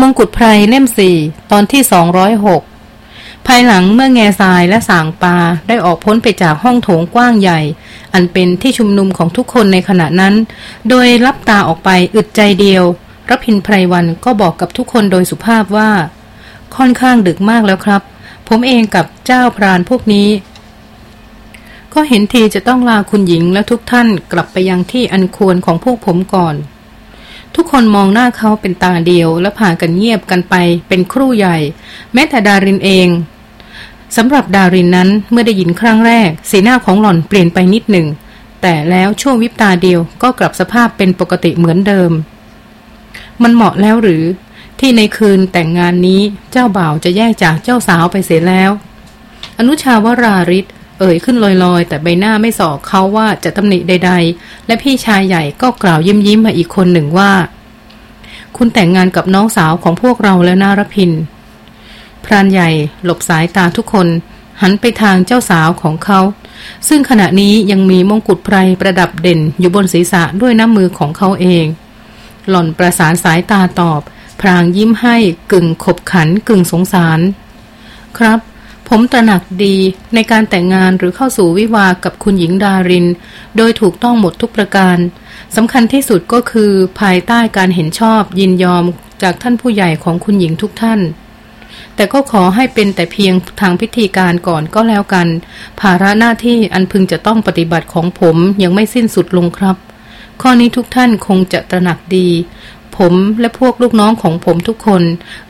มงกุฎไพรเล่มสี่ตอนที่สองร้อยหกภายหลังเมื่อแง่ทรายและสางปลาได้ออกพ้นไปจากห้องโถงกว้างใหญ่ อันเป็นที่ชุมนุมของทุกคนในขณะนั้น โดยรับตาออกไปอึดใจเดียวรพินไพรวันก็บอกกับทุกคนโดยสุภาพว่า ค่อนข้างดึกมากแล้วครับ ผมเองกับเจ้าพรานพวกนี้ ก็เห็นทีจะต้องลาคุณหญิงและทุกท่านกลับไปยังที่อันควรของพวกผมก่อน ทุกคนมองหน้าเขาเป็นตาเดียว และผ่ากันเงียบกันไปเป็นครู่ใหญ่ แม้แต่ดารินเองสำหรับดารินนั้นเมื่อได้ยินครั้งแรก สีหน้าของหล่อนเปลี่ยนไปนิดหนึ่ง แต่แล้วช่วงวิบตาเดียวก็กลับสภาพเป็นปกติเหมือนเดิม มันเหมาะแล้วหรือที่ในคืนแต่งงานนี้เจ้าบ่าวจะแยกจากเจ้าสาวไปเสียแล้ว อนุชาวราริศ เอ่ยขึ้นลอยๆ แต่ใบหน้าไม่สอกเขาว่าจะตำหนิใด ๆ และพี่ชายใหญ่ก็กล่าวยิ้มยิ้มมาอีกคนหนึ่งว่า คุณแต่งงานกับน้องสาวของพวกเราแล้วนารพิน พรานใหญ่หลบสายตาทุกคน หันไปทางเจ้าสาวของเขา ซึ่งขณะนี้ยังมีมงกุฎไพรประดับเด่นอยู่บนศีรษะด้วยน้ำมือของเขาเอง หล่อนประสานสายตาตอบ พรางยิ้มให้กึ่งขบขันกึ่งสงสาร ครับ ผมตระหนักดีในการแต่งงานหรือเข้าสู่วิวากับคุณหญิงดาริน โดยถูกต้องหมดทุกประการสำคัญที่สุดก็คือภายใต้การเห็นชอบยินยอมจากท่านผู้ใหญ่ของคุณหญิงทุกท่าน แต่ก็ขอให้เป็นแต่เพียงทางพิธีการก่อนก็แล้วกัน ภาระหน้าที่อันพึงจะต้องปฏิบัติของผมยังไม่สิ้นสุดลงครับ ข้อนี้ทุกท่านคงจะตระหนักดี ผมและพวกลูกน้องของผมทุกคน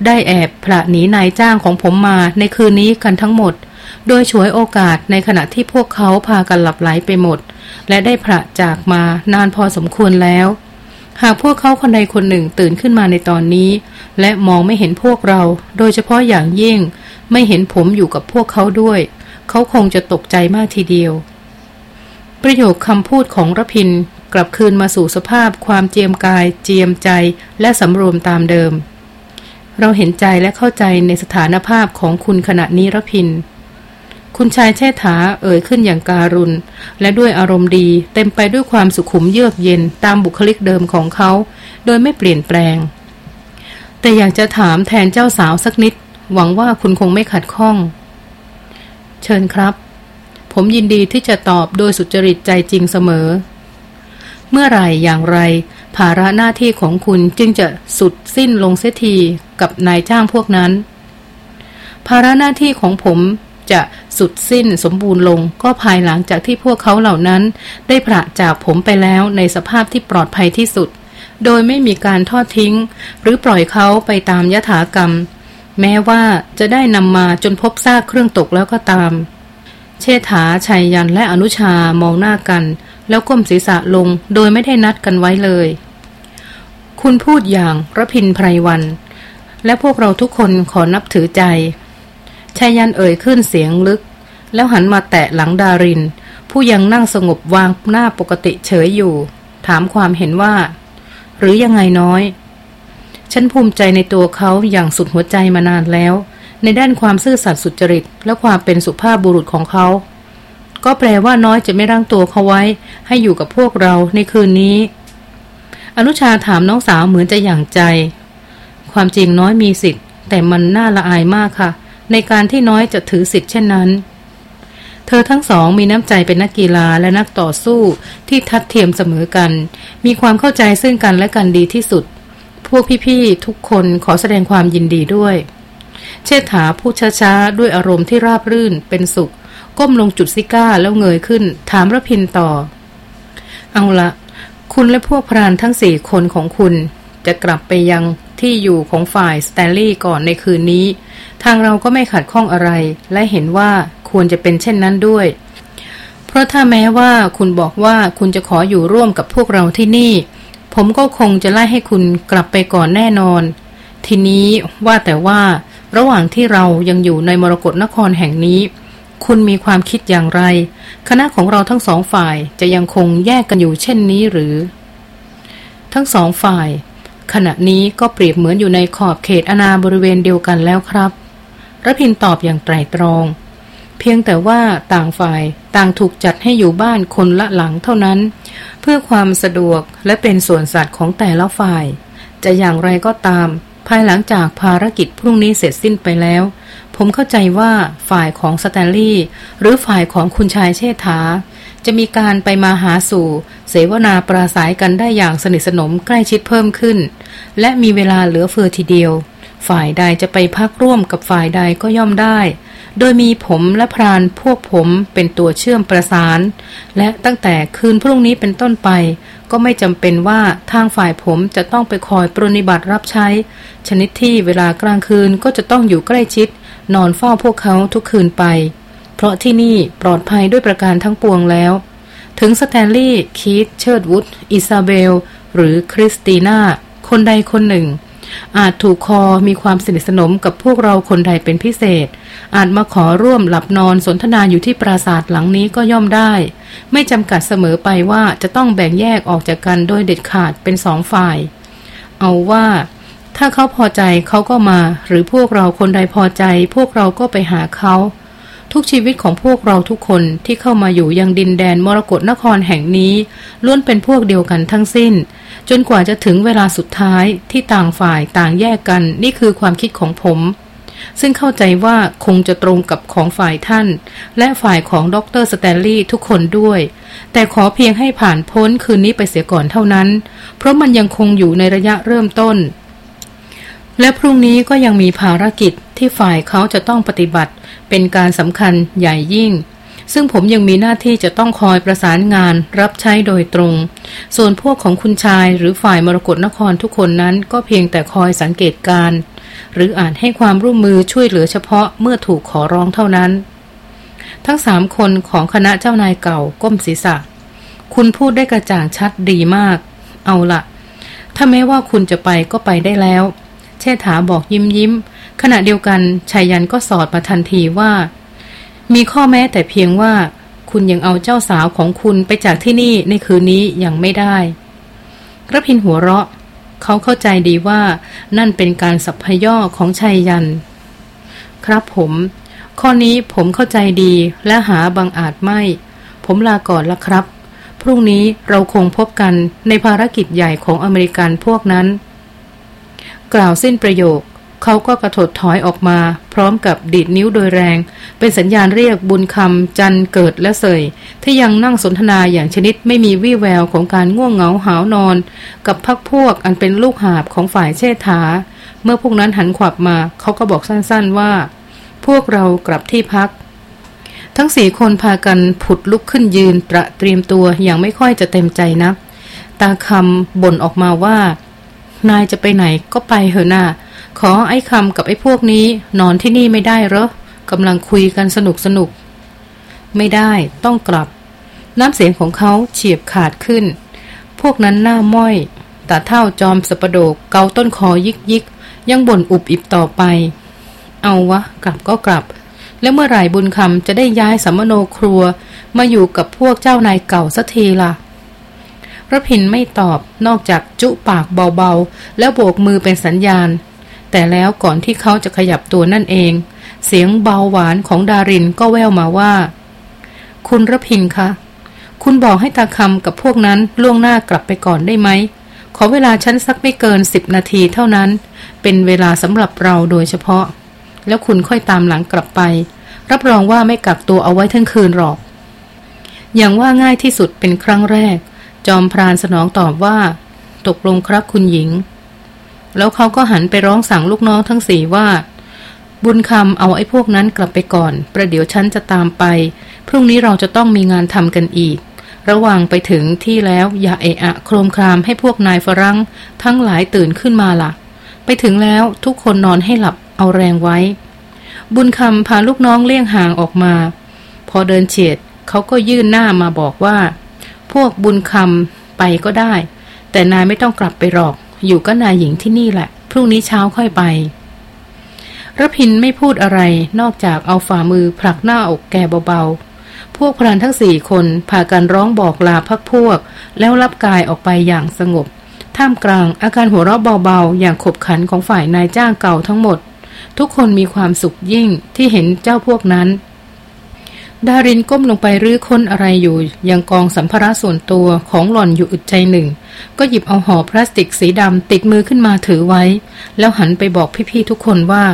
ได้แอบพระหนีนายจ้างของผมมาในคืนนี้กันทั้งหมด โดยฉวยโอกาสในขณะที่พวกเขาพากันหลับไหลไปหมด และได้พระจากมานานพอสมควรแล้ว หากพวกเขาคนใดคนหนึ่งตื่นขึ้นมาในตอนนี้ และมองไม่เห็นพวกเรา โดยเฉพาะอย่างยิ่ง ไม่เห็นผมอยู่กับพวกเขาด้วย เขาคงจะตกใจมากทีเดียวประโยคคำพูดของรพิน กลับคืนมาสู่สภาพความเจียมกาย เจียมใจและสำรวมตามเดิม เราเห็นใจและเข้าใจในสถานภาพของคุณขณะนี้ระพิน คุณชายแช่ถาเอ่ยขึ้นอย่างการุณ และด้วยอารมณ์ดีเต็มไปด้วยความสุขุมเยือกเย็นตามบุคลิกเดิมของเขา โดยไม่เปลี่ยนแปลง แต่อยากจะถามแทนเจ้าสาวสักนิด หวังว่าคุณคงไม่ขัดข้อง เชิญครับ ผมยินดีที่จะตอบโดยสุจริตใจจริงเสมอ เมื่อไรอย่างไร ภาระหน้าที่ของคุณจึงจะสุดสิ้นลงเสียทีกับนายจ้างพวกนั้น ภาระหน้าที่ของผมจะสุดสิ้นสมบูรณ์ลงก็ภายหลังจากที่พวกเขาเหล่านั้น ได้พระจากผมไปแล้วในสภาพที่ปลอดภัยที่สุด โดยไม่มีการทอดทิ้ง หรือปล่อยเขาไปตามยถากรรม แม้ว่าจะได้นำมาจนพบซากเครื่องตกแล้วก็ตาม เชษฐาชัยยันและอนุชามองหน้ากัน แล้วก้มศีรษะลงโดยไม่ได้นัดกันไว้เลย คุณพูดอย่างระพินไพรวัน และพวกเราทุกคนขอนับถือใจชายันเอ่ยขึ้นเสียงลึก แล้วหันมาแตะหลังดาริน ผู้ยังนั่งสงบวางหน้าปกติเฉยอยู่ ถามความเห็นว่า หรือยังไงน้อย ฉันภูมิใจในตัวเขาอย่างสุดหัวใจมานานแล้ว ในด้านความซื่อสัตย์สุจริต และความเป็นสุภาพบุรุษของเขา ก็แปลว่าน้อยจะไม่ร่างตัวเขาไว้ ให้อยู่กับพวกเราในคืนนี้ อนุชาถามน้องสาวเหมือนจะอย่างใจ ความจริงน้อยมีสิทธิ์ แต่มันน่าละอายมากค่ะ ในการที่น้อยจะถือสิทธิ์เช่นนั้น เธอทั้งสองมีน้ำใจเป็นนักกีฬาและนักต่อสู้ที่ทัดเทียมเสมอกัน มีความเข้าใจซึ่งกันและกันดีที่สุด พวกพี่ๆทุกคนขอแสดงความยินดีด้วยเชษฐาพูดช้าๆ ด้วยอารมณ์ที่ราบรื่นเป็นสุข ก้มลงจุดซิก้าแล้วเงยขึ้น ถามระพินต่อ เอาละคุณและพวกพรานทั้งสี่คนของคุณ จะกลับไปยังที่อยู่ของฝ่ายสแตนลีย์ก่อนในคืนนี้ ทางเราก็ไม่ขัดข้องอะไร และเห็นว่าควรจะเป็นเช่นนั้นด้วย เพราะถ้าแม้ว่าคุณบอกว่าคุณจะขออยู่ร่วมกับพวกเราที่นี่ ผมก็คงจะไล่ให้คุณกลับไปก่อนแน่นอน ทีนี้ว่าแต่ว่า ระหว่างที่เรายังอยู่ในมรกรนครแห่งนี้ คุณมีความคิดอย่างไร คณะของเราทั้งสองฝ่ายจะยังคงแยกกันอยู่เช่นนี้หรือ ทั้งสองฝ่าย ขณะนี้ก็เปรียบเหมือนอยู่ในขอบเขตอนาบริเวณเดียวกันแล้วครับระพินตอบอย่างไตรตรอง เพียงแต่ว่าต่างฝ่ายต่างถูกจัดให้อยู่บ้านคนละหลังเท่านั้น เพื่อความสะดวกและเป็นส่วนสัตว์ของแต่ละฝ่าย จะอย่างไรก็ตาม ภายหลังจากภารกิจพรุ่งนี้เสร็จสิ้นไปแล้ว ผมเข้าใจว่าฝ่ายของสแตนลีย์หรือฝ่ายของคุณชายเชษฐา จะมีการไปมาหาสู่ เสวนาปราศัยกันได้อย่างสนิทสนมใกล้ชิดเพิ่มขึ้น และมีเวลาเหลือเฟือทีเดียว ฝ่ายใดจะไปพักร่วมกับฝ่ายใดก็ย่อมได้ โดยมีผมและพรานพวกผมเป็นตัวเชื่อมประสาน และตั้งแต่คืนพรุ่งนี้เป็นต้นไป ก็ไม่จำเป็นว่าทางฝ่ายผมจะต้องไปคอยปรนิบัติรับใช้ ชนิดที่เวลากลางคืนก็จะต้องอยู่ใกล้ชิด นอนเฝ้าพวกเขาทุกคืนไป เพราะที่นี่ปลอดภัยด้วยประการทั้งปวงแล้ว ถึงสแตนลีย์คีตเชิร์ดวูดอิซาเบล หรือคริสติน่าคนใดคนหนึ่ง อาจถูกคอมีความสนิทสนมกับพวกเราคนใดเป็นพิเศษ อาจมาขอร่วมหลับนอนสนทนาอยู่ที่ปราสาทหลังนี้ก็ย่อมได้ ไม่จำกัดเสมอไปว่าจะต้องแบ่งแยกออกจากกันโดยเด็ดขาดเป็นสองฝ่าย เอาว่า ถ้าเขาพอใจเขาก็มา หรือพวกเราคนใดพอใจ พวกเราก็ไปหาเขา ทุกชีวิตของพวกเราทุกคนที่เข้ามาอยู่ยังดินแดนมรกรนครแห่งนี้ ล้วนเป็นพวกเดียวกันทั้งสิ้น จนกว่าจะถึงเวลาสุดท้ายที่ต่างฝ่ายต่างแยกกันนี่คือความคิดของผม ซึ่งเข้าใจว่าคงจะตรงกับของฝ่ายท่าน และฝ่ายของดรสแตนลีย์ทุกคนด้วย แต่ขอเพียงให้ผ่านพ้นคืนนี้ไปเสียก่อนเท่านั้น เพราะมันยังคงอยู่ในระยะเริ่มต้น และพรุ่งนี้ก็ยังมีภารกิจที่ฝ่ายเขาจะต้องปฏิบัติ เป็นการสำคัญใหญ่ยิ่ง ซึ่งผมยังมีหน้าที่จะต้องคอยประสานงานรับใช้โดยตรง ส่วนพวกของคุณชายหรือฝ่ายมรกรนครทุกคนนั้นก็เพียงแต่คอยสังเกตการ หรืออาจให้ความร่วมมือช่วยเหลือเฉพาะเมื่อถูกขอร้องเท่านั้น ทั้งสามคนของคณะเจ้านายเก่าก้มศีรษะ คุณพูดได้กระจ่างชัดดีมาก เอาละถ้าแม้ว่าคุณจะไปก็ไปได้แล้ว เชษฐาบอกยิ้มยิ้ม ขณะเดียวกันชายยันก็สอดมาทันทีว่า มีข้อแม้แต่เพียงว่า คุณยังเอาเจ้าสาวของคุณไปจากที่นี่ในคืนนี้ยังไม่ได้กระพินหัวเราะ เขาเข้าใจดีว่านั่นเป็นการสัพพย่อของชัยยัน ครับผม ข้อนี้ผมเข้าใจดีและหาบางอาจไม่ ผมลาก่อนละครับ พรุ่งนี้เราคงพบกันในภารกิจใหญ่ของอเมริกันพวกนั้น กล่าวสิ้นประโยค เขาก็กระถดถอยออกมา พร้อมกับดีดนิ้วโดยแรง เป็นสัญญาณเรียกบุญคำจันเกิดและเสย ที่ยังนั่งสนทนาอย่างชนิดไม่มีวี่แววของการง่วงเหงาหาวนอน กับพักพวกอันเป็นลูกหาบของฝ่ายเชษฐา เมื่อพวกนั้นหันขวับมา เขาก็บอกสั้นๆว่า พวกเรากลับที่พักทั้งสี่คนพากันผุดลุกขึ้นยืนตระเตรียมตัวอย่างไม่ค่อยจะเต็มใจนัก ตาคำบ่นออกมาว่า นายจะไปไหนก็ไปเถอะนาะขอไอ้คำกับไอ้พวกนี้ นอนที่นี่ไม่ได้เหรอกำลังคุยกันสนุกสนุก ไม่ได้ต้องกลับ น้ำเสียงของเขาเฉียบขาดขึ้น พวกนั้นหน้าม้อยตาเท่าจอมสปโดกเกาต้นคอยิกยิกยังบ่นอุบอิบต่อไป เอาวะ กลับก็กลับ แล้วเมื่อไหร่บุญคำจะได้ย้ายสัมมโนครัว มาอยู่กับพวกเจ้านายเก่าสักทีละ่ะ พระพินไม่ตอบนอกจากจุปากเบาๆ แล้วโบกมือเป็นสัญญาณ แต่แล้วก่อนที่เขาจะขยับตัวนั่นเอง เสียงเบาหวานของดารินก็แววมาว่า คุณรพินคะ คุณบอกให้ตาคำกับพวกนั้นล่วงหน้ากลับไปก่อนได้ไหม ขอเวลาฉันสักไม่เกินสิบนาทีเท่านั้น เป็นเวลาสำหรับเราโดยเฉพาะ แล้วคุณค่อยตามหลังกลับไป รับรองว่าไม่กักตัวเอาไว้ทั้งคืนหรอกอย่างว่าง่ายที่สุดเป็นครั้งแรก จอมพรานสนองตอบว่า ตกลงครับคุณหญิง แล้วเขาก็หันไปร้องสั่งลูกน้องทั้งสี่ว่า บุญคำเอาไอ้พวกนั้นกลับไปก่อน ประเดี๋ยวฉันจะตามไป พรุ่งนี้เราจะต้องมีงานทำกันอีก ระหว่างไปถึงที่แล้วอย่าเอะอะโครมครามให้พวกนายฝรั่งทั้งหลายตื่นขึ้นมาละ่ะ ไปถึงแล้วทุกคนนอนให้หลับเอาแรงไว้ บุญคำพาลูกน้องเลี่ยงห่างออกมา พอเดินเฉียดเขาก็ยื่นหน้ามาบอกว่า พวกบุญคำไปก็ได้ แต่นายไม่ต้องกลับไปหรอก อยู่ก็นายหญิงที่นี่แหละ พรุ่งนี้เช้าค่อยไป ระพินไม่พูดอะไรนอกจากเอาฝ่ามือผลักหน้าอกแกเบาๆ พวกพรานทั้งสี่คนพากันร้องบอกลาพักพวก แล้วรับกายออกไปอย่างสงบ ท่ามกลางอาการหัวเราะเบาๆ อย่างขบขันของฝ่ายนายจ้างเก่าทั้งหมด ทุกคนมีความสุขยิ่งที่เห็นเจ้าพวกนั้น ดารินก้มลงไปรื้อค้นอะไรอยู่ ยังกองสัมภาระส่วนตัวของหล่อนอยู่อึดใจหนึ่ง ก็หยิบเอาห่อพลาสติกสีดำติดมือขึ้นมาถือไว้ แล้วหันไปบอกพี่ๆทุกคนว่า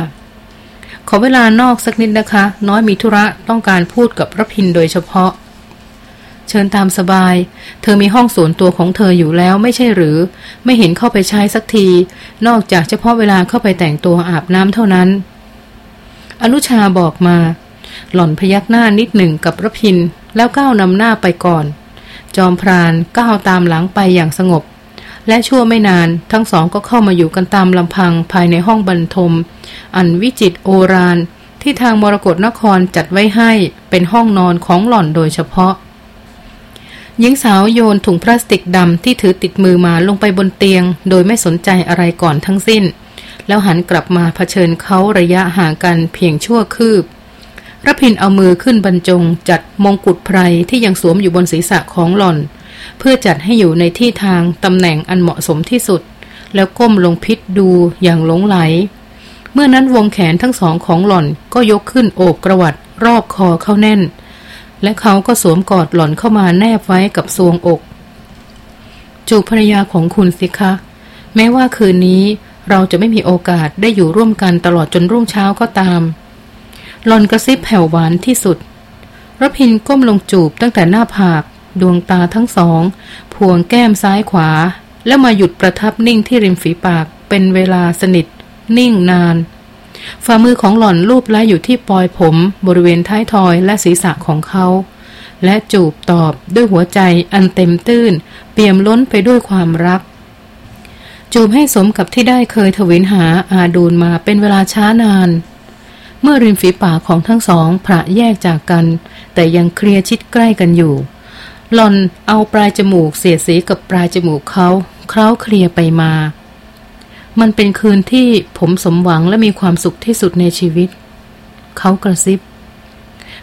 ขอเวลานอกสักนิดนะคะ น้อยมีธุระต้องการพูดกับรพินโดยเฉพาะ เชิญตามสบาย เธอมีห้องส่วนตัวของเธออยู่แล้วไม่ใช่หรือ ไม่เห็นเข้าไปใช้สักที นอกจากเฉพาะเวลาเข้าไปแต่งตัวอาบน้ำเท่านั้น อนุชาบอกมา หล่อนพยักหน้านิดหนึ่งกับรพิน แล้วก้าวนำหน้าไปก่อน จอมพรานก้าวตามหลังไปอย่างสงบ และชั่วไม่นานทั้งสองก็เข้ามาอยู่กันตามลำพังภายในห้องบรรทม อันวิจิตโอรานที่ทางมรกรนครจัดไว้ให้เป็นห้องนอนของหล่อนโดยเฉพาะหญิงสาวโยนถุงพลาสติกดำที่ถือติดมือมาลงไปบนเตียง โดยไม่สนใจอะไรก่อนทั้งสิ้น แล้วหันกลับมาเผชิญเขาระยะห่างกันเพียงชั่วคืบ รพินเอามือขึ้นบรรจง จัดมงกุฎไพรที่ยังสวมอยู่บนศีรษะของหล่อน เพื่อจัดให้อยู่ในที่ทางตำแหน่งอันเหมาะสมที่สุด แล้วก้มลงพิษดูอย่างหลงไหล เมื่อนั้นวงแขนทั้งสองของหล่อนก็ยกขึ้นโอบกระวัดรอบคอเข้าแน่น และเขาก็สวมกอดหล่อนเข้ามาแนบไว้กับซวงอก จูภรรยาของคุณสิคะ แม้ว่าคืนนี้เราจะไม่มีโอกาสได้อยู่ร่วมกันตลอดจนรุ่งเช้าก็ตาม หลอนกระซิบแผ่วหวานที่สุดรพินก้มลงจูบตั้งแต่หน้าผาก ดวงตาทั้งสอง พวงแก้มซ้ายขวา แล้วมาหยุดประทับนิ่งที่ริมฝีปากเป็นเวลาสนิท นิ่งนาน ฝ่ามือของหล่อนลูบไล้อยู่ที่ปลอยผมบริเวณท้ายทอยและศีรษะของเขา และจูบตอบด้วยหัวใจอันเต็มตื้น เปี่ยมล้นไปด้วยความรัก จูบให้สมกับที่ได้เคยทวินหาอาดูลมาเป็นเวลาช้านาน เมื่อริมฝีปากของทั้งสองพระแยกจากกัน แต่ยังเคลียร์ชิดใกล้กันอยู่ หลอนเอาปลายจมูกเสียดสีกับปลายจมูกเขาเคล้าเคลียไปมา มันเป็นคืนที่ผมสมหวังและมีความสุขที่สุดในชีวิต เขากระซิบ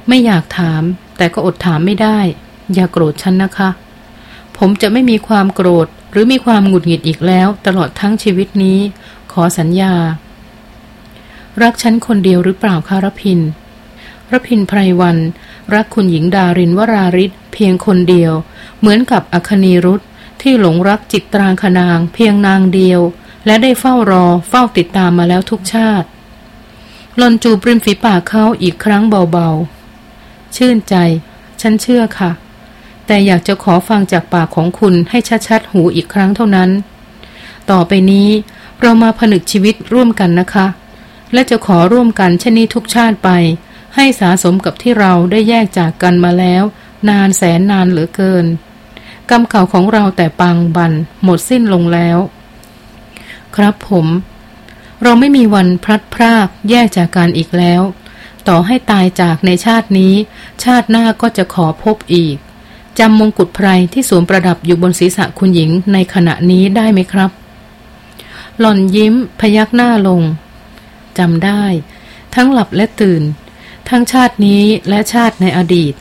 ไม่อยากถาม แต่ก็อดถามไม่ได้ อย่าโกรธฉันนะคะ ผมจะไม่มีความโกรธหรือมีความหงุดหงิดอีกแล้ว ตลอดทั้งชีวิตนี้ ขอสัญญา รักฉันคนเดียวหรือเปล่าคะรพินรพินไพรวัน รักคุณหญิงดารินวราริศเพียงคนเดียว เหมือนกับอคณีรุธที่หลงรักจิตตรางคนาง เพียงนางเดียว และได้เฝ้ารอเฝ้าติดตามมาแล้วทุกชาติหลนจูบริมฝีปากเขาอีกครั้งเบาๆ ชื่นใจ ฉันเชื่อค่ะ แต่อยากจะขอฟังจากปากของคุณให้ชัดๆ หูอีกครั้งเท่านั้น ต่อไปนี้เรามาผนึกชีวิตร่วมกันนะคะ และจะขอร่วมกันเช่นนี้ทุกชาติไป ให้สาสมกับที่เราได้แยกจากกันมาแล้ว นานแสนนานเหลือเกิน กรรมเก่าของเราแต่ปางบันหมดสิ้นลงแล้ว ครับผม เราไม่มีวันพลัดพรากแยกจากกันอีกแล้ว ต่อให้ตายจากในชาตินี้ ชาติหน้าก็จะขอพบอีกจำมงกุฎไพรที่สวมประดับอยู่บนศีรษะคุณหญิงในขณะนี้ได้ไหมครับ หล่อนยิ้มพยักหน้าลง จำได้ ทั้งหลับและตื่น ทั้งชาตินี้และชาติในอดีต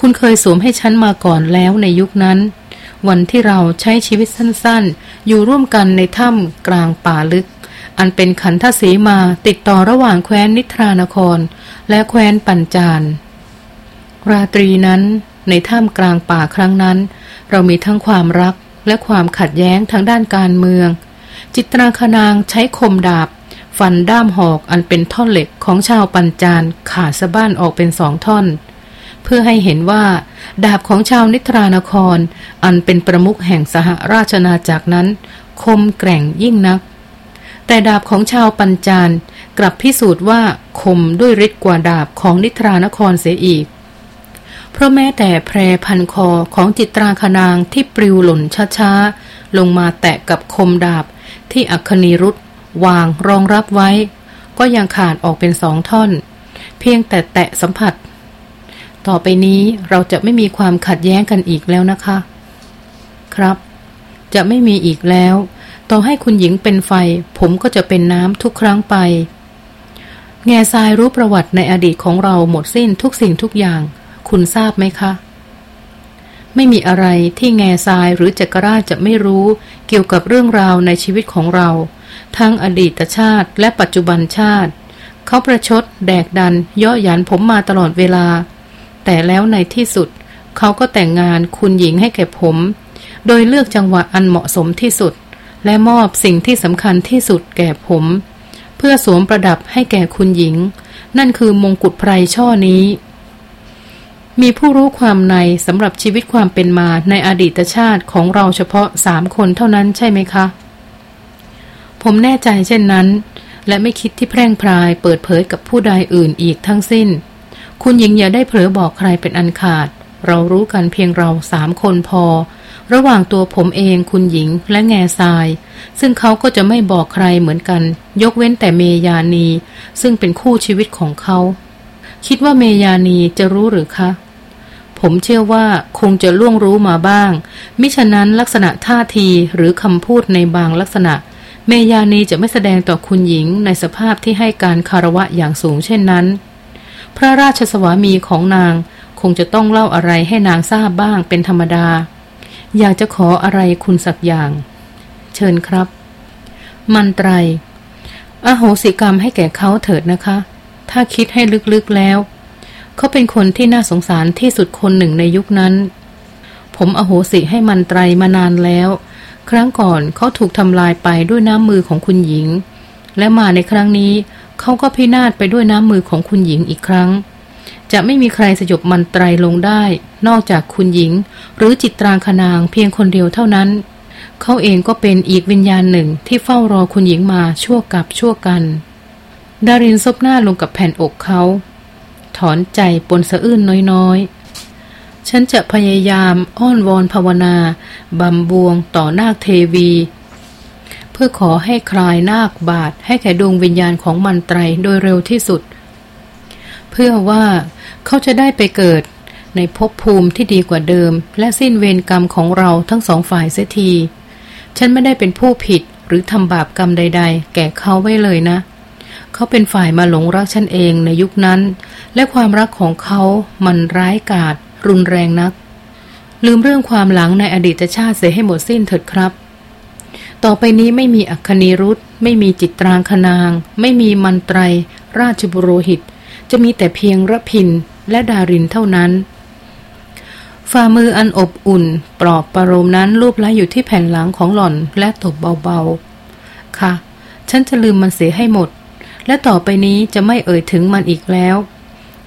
คุณเคยสวมให้ฉันมาก่อนแล้วในยุคนั้น วันที่เราใช้ชีวิตสั้นๆ อยู่ร่วมกันในถ้ำกลางป่าลึก อันเป็นขันทศีมาติดต่อระหว่างแคว้นนิทรานคร และแคว้นปัญจานราตรีนั้นในถ้ำกลางป่าครั้งนั้น เรามีทั้งความรักและความขัดแย้งทางด้านการเมือง จิตราคนางใช้คมดาบ ฟันด้ามหอกอันเป็นท่อนเหล็กของชาวปัญจานขาดสะบ้านออกเป็นสองท่อน เพื่อให้เห็นว่า ดาบของชาวนิทรานคร อันเป็นประมุขแห่งสหราชนาจักรนั้น คมแกร่งยิ่งนัก แต่ดาบของชาวปัญจานกลับพิสูจน์ว่าคมด้วยฤทธิ์กว่าดาบของนิทรานครเสียอีก เพราะแม้แต่แพรพันคอของจิตราคนางที่ปลิวหล่นช้าๆลงมาแตะกับคมดาบที่อัคนีรุธ วางรองรับไว้ ก็ยังขาดออกเป็นสองท่อน เพียงแต่แตะสัมผัส ต่อไปนี้เราจะไม่มีความขัดแย้งกันอีกแล้วนะคะ ครับ จะไม่มีอีกแล้ว ต่อให้คุณหญิงเป็นไฟ ผมก็จะเป็นน้ำทุกครั้งไป แง่ทรายรู้ประวัติในอดีตของเราหมดสิ้นทุกสิ่งทุกอย่าง คุณทราบไหมคะไม่มีอะไรที่แง่ทรายหรือจักรราชจะไม่รู้เกี่ยวกับเรื่องราวในชีวิตของเรา ทั้งอดีตชาติและปัจจุบันชาติ เขาประชด แดกดันย่อหยันผมมาตลอดเวลาแแต่แล้วในที่สุด เขาก็แต่งงานคุณหญิงให้แก่ผม โดยเลือกจังหวะอันเหมาะสมที่สุด และมอบสิ่งที่สำคัญที่สุดแก่ผม เพื่อสวมประดับให้แก่คุณหญิง นั่นคือมงกุฎไพรช่อนี้มีผู้รู้ความในสำหรับชีวิตความเป็นมาในอดีตชาติของเราเฉพาะสามคนเท่านั้นใช่ไหมคะ ผมแน่ใจเช่นนั้น และไม่คิดที่แพร่งพรายเปิดเผยกับผู้ใดอื่นอีกทั้งสิ้น คุณหญิงอย่าได้เผลอบอกใครเป็นอันขาด เรารู้กันเพียงเราสามคนพอ ระหว่างตัวผมเองคุณหญิงและแง่ทราย ซึ่งเขาก็จะไม่บอกใครเหมือนกัน ยกเว้นแต่เมยานี ซึ่งเป็นคู่ชีวิตของเขา คิดว่าเมยานีจะรู้หรือคะผมเชื่อว่าคงจะล่วงรู้มาบ้าง มิฉะนั้นลักษณะท่าทีหรือคำพูดในบางลักษณะ เมยานีจะไม่แสดงต่อคุณหญิงในสภาพที่ให้การคารวะอย่างสูงเช่นนั้น พระราชสวามีของนางคงจะต้องเล่าอะไรให้นางทราบบ้างเป็นธรรมดา อยากจะขออะไรคุณสักอย่าง เชิญครับ มันไตรอโหสิกรรมให้แก่เขาเถิดนะคะ ถ้าคิดให้ลึกๆแล้ว เขาเป็นคนที่น่าสงสารที่สุดคนหนึ่งในยุคนั้น ผมอโหสิให้มันไตรมานานแล้ว ครั้งก่อนเขาถูกทำลายไปด้วยน้ำมือของคุณหญิง และมาในครั้งนี้เขาก็พินาศไปด้วยน้ำมือของคุณหญิงอีกครั้ง จะไม่มีใครสยบมันไตรลงได้ นอกจากคุณหญิง หรือจิตรางคนางเพียงคนเดียวเท่านั้น เขาเองก็เป็นอีกวิญญาณหนึ่งที่เฝ้ารอคุณหญิงมาชั่วกับชั่วกัน ดารินซบหน้าลงกับแผ่นอกเขา ถอนใจปนสะอื้นน้อยๆ ฉันจะพยายามอ้อนวอนภาวนาบำบวงต่อนาคเทวี เพื่อขอให้คลายนาคบาทให้แก่ดวงวิญญาณของมันไตรโดยเร็วที่สุด เพื่อว่าเขาจะได้ไปเกิดในภพภูมิที่ดีกว่าเดิม และสิ้นเวรกรรมของเราทั้งสองฝ่ายเสียที ฉันไม่ได้เป็นผู้ผิดหรือทำบาปกรรมใด ๆ แก่เขาไว้เลยนะ เขาเป็นฝ่ายมาหลงรักฉันเองในยุคนั้น และความรักของเขามันร้ายกาจ รุนแรงนัก ลืมเรื่องความหลังในอดีตชาติเสียให้หมดสิ้นเถิดครับ ต่อไปนี้ไม่มีอัคคณีรุธไม่มีจิตรางคนาง ไม่มีมันไตร ราชบุโรหิต จะมีแต่เพียงระพินและดารินเท่านั้นฝ่ามืออันอบอุ่น ปลอบประโลมนั้นรูปไล้อยู่ที่แผ่นหลังของหล่อนและตบเบาๆ ค่ะ ฉันจะลืมมันเสียให้หมด และต่อไปนี้จะไม่เอ่ยถึงมันอีกแล้ว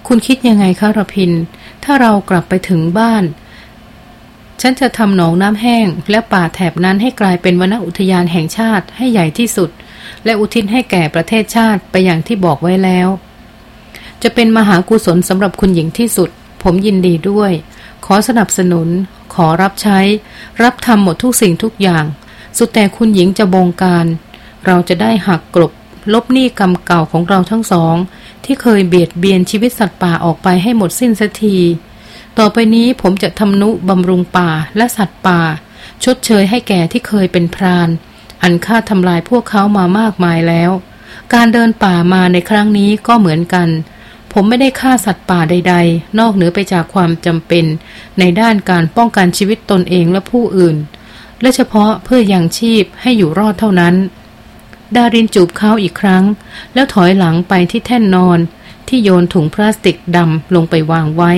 คุณคิดยังไงคะระพิน ถ้าเรากลับไปถึงบ้าน ฉันจะทำหนองน้ำแห้ง และป่าแถบนั้นให้กลายเป็นวนอุทยานแห่งชาติให้ใหญ่ที่สุด และอุทิศให้แก่ประเทศชาติไปอย่างที่บอกไว้แล้ว จะเป็นมหากุศลสำหรับคุณหญิงที่สุด ผมยินดีด้วย ขอสนับสนุน ขอรับใช้ รับทำหมดทุกสิ่งทุกอย่าง สุดแต่คุณหญิงจะบงการ เราจะได้หักกลบ ลบหนี้กรรมเก่าของเราทั้งสอง ที่เคยเบียดเบียนชีวิตสัตว์ป่าออกไปให้หมดสิ้นสักที ต่อไปนี้ผมจะทำนุบำรุงป่าและสัตว์ป่า ชดเชยให้แก่ที่เคยเป็นพราน อันฆ่าทำลายพวกเขามามากมายแล้ว การเดินป่ามาในครั้งนี้ก็เหมือนกัน ผมไม่ได้ฆ่าสัตว์ป่าใด ๆ นอกเหนือไปจากความจำเป็น ในด้านการป้องกันชีวิตตนเองและผู้อื่น และเฉพาะเพื่อยังชีพให้อยู่รอดเท่านั้น ดารินจูบเขาอีกครั้ง แล้วถอยหลังไปที่แท่นนอน ที่โยนถุงพลาสติกดำลงไปวางไว้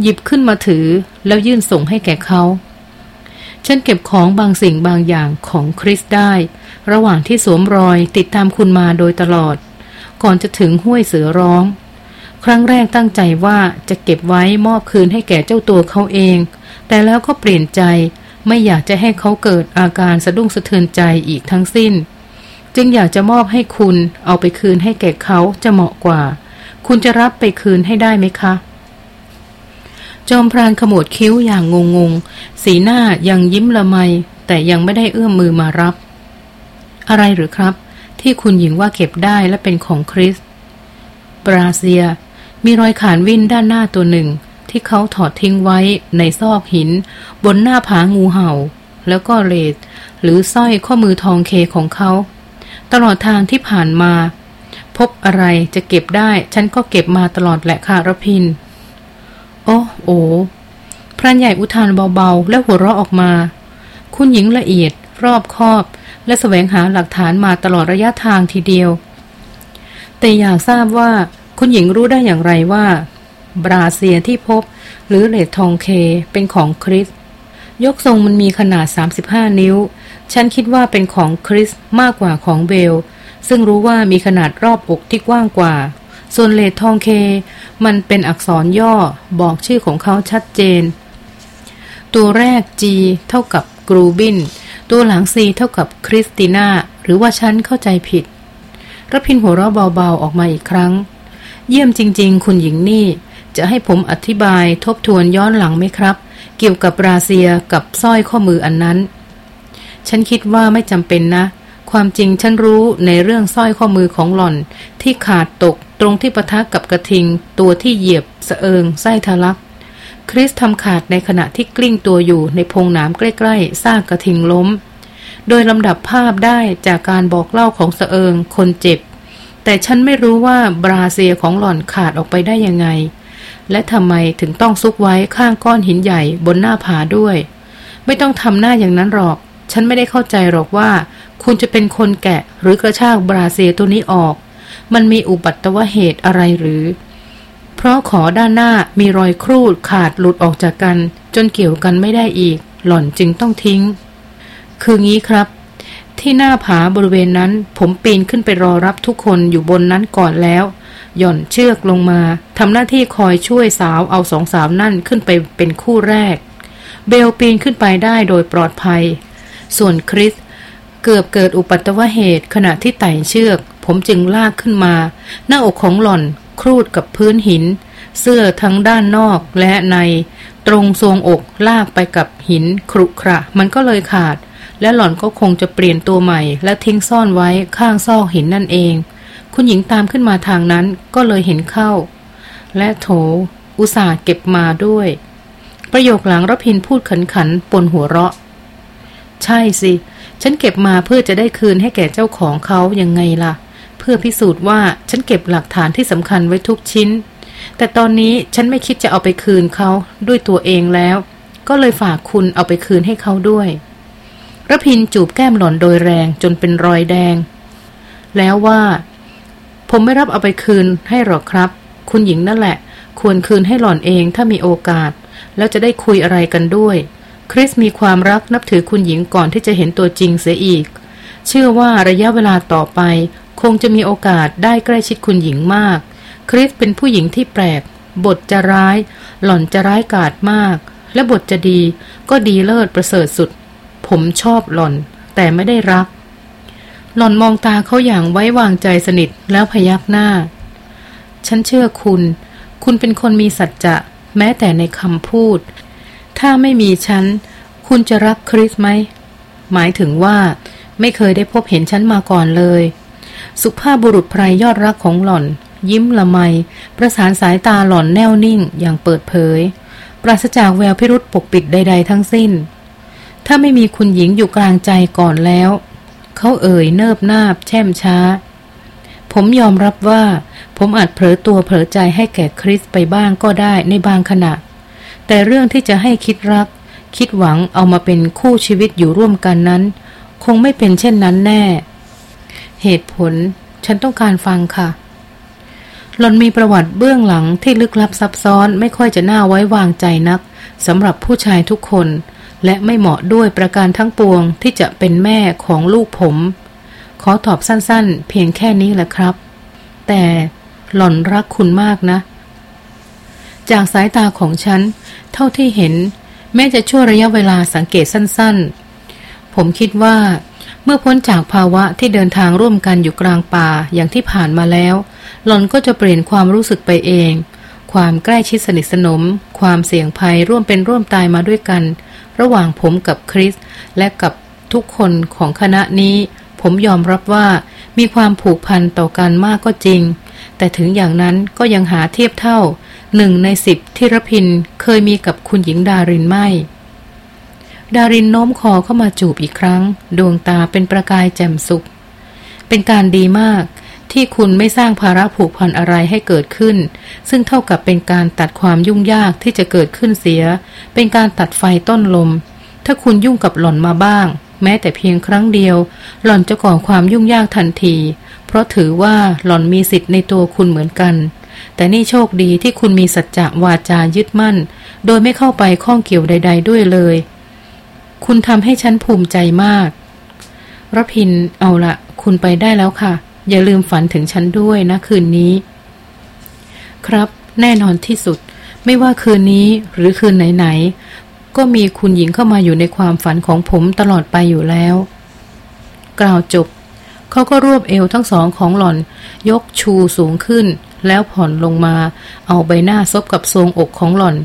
หยิบขึ้นมาถือแล้วยื่นส่งให้แก่เขาฉันเก็บของบางสิ่งบางอย่างของคริสได้ ระหว่างที่สวมรอยติดตามคุณมาโดยตลอด ก่อนจะถึงห้วยเสือร้อง ครั้งแรกตั้งใจว่าจะเก็บไว้มอบคืนให้แก่เจ้าตัวเขาเอง แต่แล้วก็เปลี่ยนใจไม่อยากจะให้เขาเกิดอาการสะดุ้งสะเทือนใจอีกทั้งสิ้น จึงอยากจะมอบให้คุณเอาไปคืนให้แก่เขาจะเหมาะกว่า คุณจะรับไปคืนให้ได้ไหมคะ จอมพรานขมวดคิ้วอย่างงงงสีหน้ายังยิ้มละไม แต่ยังไม่ได้เอื้อมมือมารับ อะไรหรือครับ ที่คุณหญิงว่าเก็บได้และเป็นของคริสบราเซีย มีรอยขานวินด้านหน้าตัวหนึ่ง ที่เขาถอดทิ้งไว้ในซอกหิน บนหน้าผางูเห่า แล้วก็เลดหรือสร้อยข้อมือทองเคของเขา ตลอดทางที่ผ่านมา พบอะไรจะเก็บได้ ฉันก็เก็บมาตลอดแหละค่ะรพิน โอ้โอพรานใหญ่อุทานเบาๆ และหัวเราะออกมา คุณหญิงละเอียด รอบคอบ และแสวงหาหลักฐานมาตลอดระยะทางทีเดียว แต่อยากทราบว่าคุณหญิงรู้ได้อย่างไรว่า บราเซียที่พบหรือเลดทองเคเป็นของคริส ยกทรงมันมีขนาด 35 นิ้ว ฉันคิดว่าเป็นของคริสมากกว่าของเบล ซึ่งรู้ว่ามีขนาดรอบอกที่กว้างกว่า ส่วนเลดทองเค มันเป็นอักษรย่อบอกชื่อของเขาชัดเจน ตัวแรก G เท่ากับกรูบิน ตัวหลัง C เท่ากับคริสติน่า หรือว่าฉันเข้าใจผิดรพินหัวเราะเบาๆออกมาอีกครั้ง เยี่ยมจริง ๆ คุณหญิงนี่ จะให้ผมอธิบายทบทวนย้อนหลังไหมครับ เกี่ยวกับราเซียกับสร้อยข้อมืออันนั้น ฉันคิดว่าไม่จำเป็นนะ ความจริงฉันรู้ในเรื่องสร้อยข้อมือของหล่อน ที่ขาดตกตรงที่ปะทักกับกระทิง ตัวที่เหยียบสะเอิงไส้ทะลัก คริสทำขาดในขณะที่กลิ้งตัวอยู่ในพงน้ำใกล้ๆซากกระทิงล้ม โดยลำดับภาพได้จากการบอกเล่าของเสเอิงคนเจ็บ แต่ฉันไม่รู้ว่าบราเซียของหล่อนขาดออกไปได้ยังไง และทำไมถึงต้องซุกไว้ข้างก้อนหินใหญ่บนหน้าผาด้วย ไม่ต้องทำหน้าอย่างนั้นหรอก ฉันไม่ได้เข้าใจหรอกว่า คุณจะเป็นคนแกะหรือกระชากบราเซียตัวนี้ออก มันมีอุบัติเหตุอะไรหรือ เพราะขอด้านหน้ามีรอยครูดขาดหลุดออกจากกัน จนเกี่ยวกันไม่ได้อีก หล่อนจึงต้องทิ้ง คืองี้ครับที่หน้าผาบริเวณนั้นผมปีนขึ้นไปรอรับทุกคนอยู่บนนั้นก่อนแล้ว หย่อนเชือกลงมาทำหน้าที่คอยช่วยสาวเอาสองสาวนั่นขึ้นไปเป็นคู่แรก เบลปีนขึ้นไปได้โดยปลอดภัย ส่วนคริสเกือบเกิดอุปัตวเหตุขณะที่ไต่เชือก ผมจึงลากขึ้นมา หน้าอกของหล่อนครูดกับพื้นหิน เสื้อทั้งด้านนอกและใน ตรงทรวงอกลากไปกับหินครุขระ มันก็เลยขาด และหล่อนก็คงจะเปลี่ยนตัวใหม่ และทิ้งซ่อนไว้ข้างซอกหินนั่นเอง คุณหญิงตามขึ้นมาทางนั้นก็เลยเห็นเข้า และโถ อุตส่าห์เก็บมาด้วย ประโยคหลังรพินพูดขันขันปนหัวเราะ ใช่สิ ฉันเก็บมาเพื่อจะได้คืนให้แก่เจ้าของเขายังไงล่ะ เพื่อพิสูจน์ว่าฉันเก็บหลักฐานที่สำคัญไว้ทุกชิ้น แต่ตอนนี้ฉันไม่คิดจะเอาไปคืนเขาด้วยตัวเองแล้ว ก็เลยฝากคุณเอาไปคืนให้เขาด้วยระพินจูบแก้มหล่อนโดยแรงจนเป็นรอยแดง แล้วว่า ผมไม่รับเอาไปคืนให้หรอกครับ คุณหญิงนั่นแหละ ควรคืนให้หล่อนเองถ้ามีโอกาส แล้วจะได้คุยอะไรกันด้วย คริสมีความรักนับถือคุณหญิงก่อนที่จะเห็นตัวจริงเสียอีก เชื่อว่าระยะเวลาต่อไป คงจะมีโอกาสได้ใกล้ชิดคุณหญิงมาก คริสเป็นผู้หญิงที่แปลก บทจะร้าย หล่อนจะร้ายกาจมาก และบทจะดีก็ดีเลิศประเสริฐสุด ผมชอบหล่อน แต่ไม่ได้รัก หล่อนมองตาเขาอย่างไว้วางใจสนิทแล้วพยักหน้า ฉันเชื่อคุณ คุณเป็นคนมีสัจจะ แม้แต่ในคำพูด ถ้าไม่มีฉัน คุณจะรักคริสไหม หมายถึงว่า ไม่เคยได้พบเห็นฉันมาก่อนเลย สุภาพบุรุษไพรยอดรักของหล่อน ยิ้มละไม ประสานสายตาหล่อนแน่วนิ่งอย่างเปิดเผย ปราศจากแววพิรุษปกปิดใด ๆ ทั้งสิ้น ถ้าไม่มีคุณหญิงอยู่กลางใจก่อนแล้ว เขาเอ่ยเนิบนาบแช่มช้า ผมยอมรับว่า ผมอาจเผลอตัวเผลอใจให้แก่คริสไปบ้างก็ได้ในบางขณะ แต่เรื่องที่จะให้คิดรัก คิดหวังเอามาเป็นคู่ชีวิตอยู่ร่วมกันนั้น คงไม่เป็นเช่นนั้นแน่ เหตุผล ฉันต้องการฟังค่ะหลอนมีประวัติเบื้องหลังที่ลึกลับซับซ้อนไม่ค่อยจะน่าไว้วางใจนักสำหรับผู้ชายทุกคน และไม่เหมาะด้วยประการทั้งปวงที่จะเป็นแม่ของลูกผม ขอตอบสั้นๆ เพียงแค่นี้แหละครับ แต่หล่อนรักคุณมากนะ จากสายตาของฉัน เท่าที่เห็น แม้จะช่วระยะเวลาสังเกตสั้นๆ ผมคิดว่า เมื่อพ้นจากภาวะที่เดินทางร่วมกันอยู่กลางป่าอย่างที่ผ่านมาแล้ว หล่อนก็จะเปลี่ยนความรู้สึกไปเอง ความใกล้ชิดสนิทสนม ความเสี่ยงภัยร่วมเป็นร่วมตายมาด้วยกัน ระหว่างผมกับคริส และกับทุกคนของคณะนี้ ผมยอมรับว่ามีความผูกพันต่อกันมากก็จริง แต่ถึงอย่างนั้นก็ยังหาเทียบเท่าหนึ่งในสิบที่รพินเคยมีกับคุณหญิงดารินไม่ ดารินโน้มคอเข้ามาจูบอีกครั้ง ดวงตาเป็นประกายแจ่มสุข เป็นการดีมาก ที่คุณไม่สร้างภาระผูกพันอะไรให้เกิดขึ้น ซึ่งเท่ากับเป็นการตัดความยุ่งยากที่จะเกิดขึ้นเสีย เป็นการตัดไฟต้นลม ถ้าคุณยุ่งกับหล่อนมาบ้าง แม้แต่เพียงครั้งเดียว หล่อนจะก่อความยุ่งยากทันที เพราะถือว่าหล่อนมีสิทธิ์ในตัวคุณเหมือนกัน แต่นี่โชคดีที่คุณมีสัจจะวาจายึดมั่น โดยไม่เข้าไปข้องเกี่ยวใด ๆ ด้วยเลย คุณทำให้ฉันภูมิใจมากรพินเอาละคุณไปได้แล้วค่ะ อย่าลืมฝันถึงฉันด้วยนะคืนนี้ ครับ แน่นอนที่สุด ไม่ว่าคืนนี้หรือคืนไหนๆก็มีคุณหญิงเข้ามาอยู่ในความฝันของผมตลอดไปอยู่แล้ว กล่าวจบ เขาก็รวบเอวทั้งสองของหล่อน ยกชูสูงขึ้น แล้วผ่อนลงมา เอาใบหน้าซบกับทรวงอกของหล่อน